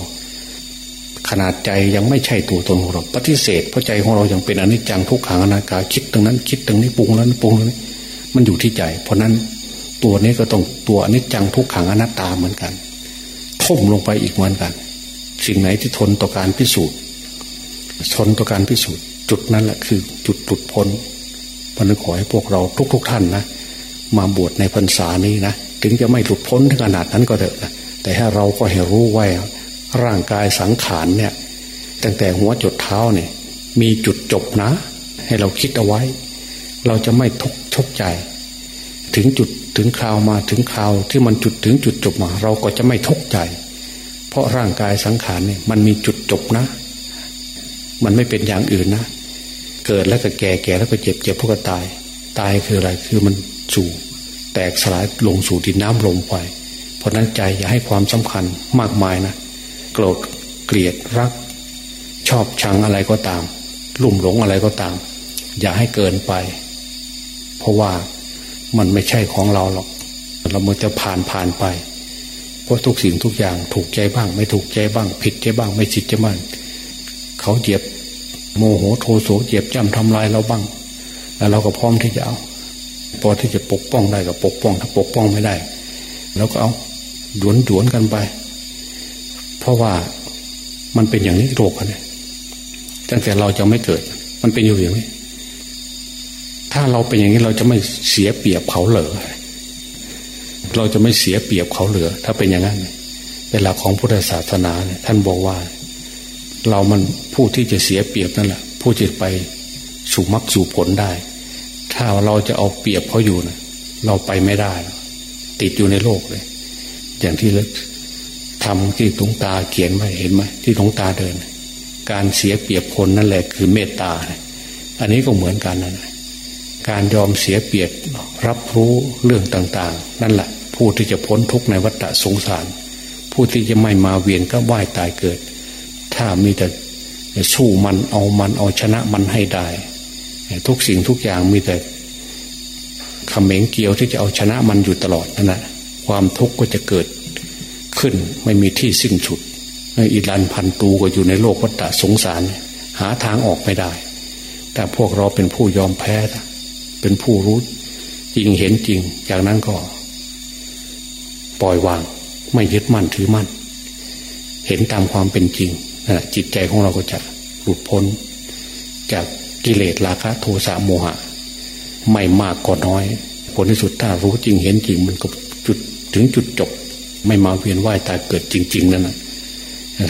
ขนาดใจยังไม่ใช่ตัวตนของเราปฏิเสธเพราะใจของเรายังเป็นอนิจจังทุกขังอนัตตาคิดตรงนั้นคิดตรงนี้ปรุงนั้นปรุงนั้นมันอยู่ที่ใจ เพราะนั้นตัวนี้ก็ต้องตัวอนิจจังทุกขังอนัตตาเหมือนกันทุ่มลงไปอีกเหมือนกัน สิ่งไหนที่ทนต่อการพิสูจน์ทนต่อการพิสูจน์ จุดนั้นแหละคือ จุดหลุดพ้นพระนึกขอให้พวกเราทุกๆทท่านนะมาบวชในพรรษานี้นะถึงจะไม่หลุดพ้นถึงขนาดนั้นก็เถอะนะแต่ถ้าเราก็ให้รู้ไว้ ร่างกายสังขารเนี่ย ตั้งแต่หัวจดเท้าเนี่ย มีจุดจบนะ ให้เราคิดเอาไว้ เราจะไม่ทุกทุกใจ ถึงจุดถึงคราวมาถึงคราวที่มันจุดถึงจุดจบมา เราก็จะไม่ทุกข์ใจ เพราะร่างกายสังขารเนี่ย มันมีจุดจบนะ มันไม่เป็นอย่างอื่นนะ เกิดแล้วก็แก่แก่แล้วก็เจ็บเจ็บพวกก็ตาย ตายคืออะไรคือมันสู่แตกสลายลงสู่ดินน้ำลมไฟเพราะนั้นใจอย่าให้ความสำคัญมากมายนะ โกรธเกลียดรัก ชอบชังอะไรก็ตาม ลุ่มหลงอะไรก็ตาม อย่าให้เกินไป เพราะว่ามันไม่ใช่ของเราหรอก เราเมื่อจะผ่านผ่านไปเพราะทุกสิ่งทุกอย่างถูกใจบ้าง ไม่ถูกใจบ้าง ผิดใจบ้าง ไม่ผิดใจบ้างเขาเหยียบโมโหโทโสเหยียบจำทำลายเราบ้าง แล้วเราก็พร้อมที่จะเอาพอที่จะปกป้องได้ก็ปกป้องถ้าปกป้องไม่ได้เราก็เอาหยวนหยวนกันไป เพราะว่ามันเป็นอย่างนี้โรคเนี่ยตั้งแต่เราจะไม่เกิด มันเป็นอยู่อย่างนี้ ถ้าเราเป็นอย่างนี้เราจะไม่เสียเปรียบเขาเหลือเราจะไม่เสียเปรียบเขาเหลือ ถ้าเป็นอย่างนั้นเป็นหลักของพุทธศาสนาเนี่ยท่านบอกว่า เรามันผู้ที่จะเสียเปรียบนั่นแหละผู้จะไปสู่มรรคสู่ผลได้ ถ้าเราจะเอาเปรียบเขาอยู่นะเราไปไม่ได้ ติดอยู่ในโลกเลย อย่างที่ ทำที่ตงตาเขียนไว้เห็นไหมที่ตงตาเดิน การเสียเปรียบคนนั่นแหละคือเมตตา อันนี้ก็เหมือนกันนะการยอมเสียเปรียบรับรู้เรื่องต่าง ๆ นั่นแหละ ผู้ที่จะพ้นทุกข์ในวัฏสงสาร ผู้ที่จะไม่มาเวียนก็ว่ายตายเกิด ถ้ามีแต่สู้มันเอามันเอาชนะมันให้ได้ ทุกสิ่งทุกอย่างมีแต่ขมเหงเกี่ยวที่จะเอาชนะมันอยู่ตลอดนั่นแหละความทุกข์ก็จะเกิด ขึ้น ไม่มีที่สิ้นสุดอิรันพันตูก็อยู่ในโลกวัฏสงสาร หาทางออกไม่ได้ แต่พวกเราเป็นผู้ยอมแพ้ เป็นผู้รู้จริงเห็นจริง จากนั้นก็ ปล่อยวาง ไม่ยึดมั่นถือมั่น เห็นตามความเป็นจริงนะจิตใจของเราก็จะหลุดพ้น จากกิเลสราคะโทสะโมหะ ไม่มากก็น้อย ผลที่สุดถ้ารู้จริงเห็นจริงมันก็จุดถึงจุดจบ ไม่มาเวียนว่ายตายเกิดจริง ๆนั่นนะ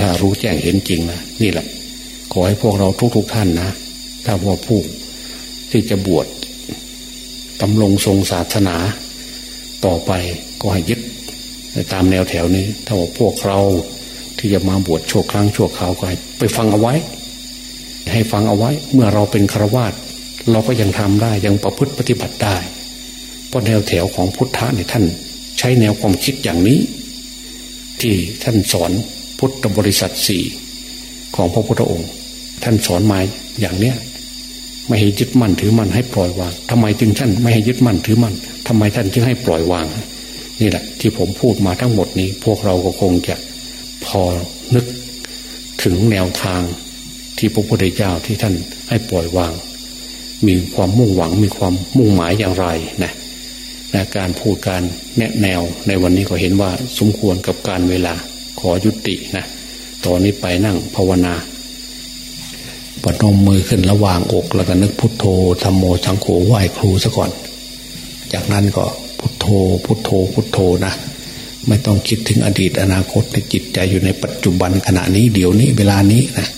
ถ้ารู้แจ้งเห็นจริงนะนี่แหละ ขอให้พวกเราทุกๆทท่านนะถ้าว่าผู้ที่จะบวชดำรงทรงศาสนา ต่อไปก็ให้ยึดตามแนวแถวนี้ ถ้าว่าพวกเราที่จะมาบวชโชคครั้งโชคคราวก็ไปฟังเอาไว้ ให้ฟังเอาไว้ เมื่อเราเป็นฆราวาสเราก็ยังทำได้ยังประพฤติปฏิบัติได้เพราะแนวแถวของพุทธะเนี่ยท่าน ใช้แนวความคิดอย่างนี้ ที่ท่านสอนพุทธบริษัทสี่ของพระพุทธองค์ ท่านสอนมาอย่างเนี้ยไม่ให้ยึดมั่นถือมั่นให้ปล่อยวางทำไมจึงท่านไม่ให้ยึดมั่นถือมั่นทำไมท่านจึงให้ปล่อยวาง นี่แหละ ที่ผมพูดมาทั้งหมดนี้ พวกเราก็คงจะพอนึกถึงแนวทางที่พระพุทธเจ้าที่ท่านให้ปล่อยวาง มีความมุ่งหวังมีความมุ่งหมายอย่างไรนะ นะการพูดการแนะแนวในวันนี้ก็เห็นว่าสมควรกับการเวลาขอยุตินะตอนนี้ไปนั่งภาวนาปนมมือขึ้นระหว่างอกแล้วก็นึกพุทโธธรรมโมสังโฆไหว้ครูซะก่อน จากนั้นก็พุทโธ พุทโธ พุทโธนะไม่ต้องคิดถึงอดีตอนาคตในจิตใจอยู่ในปัจจุบันขณะนี้เดี๋ยวนี้เวลานี้นะ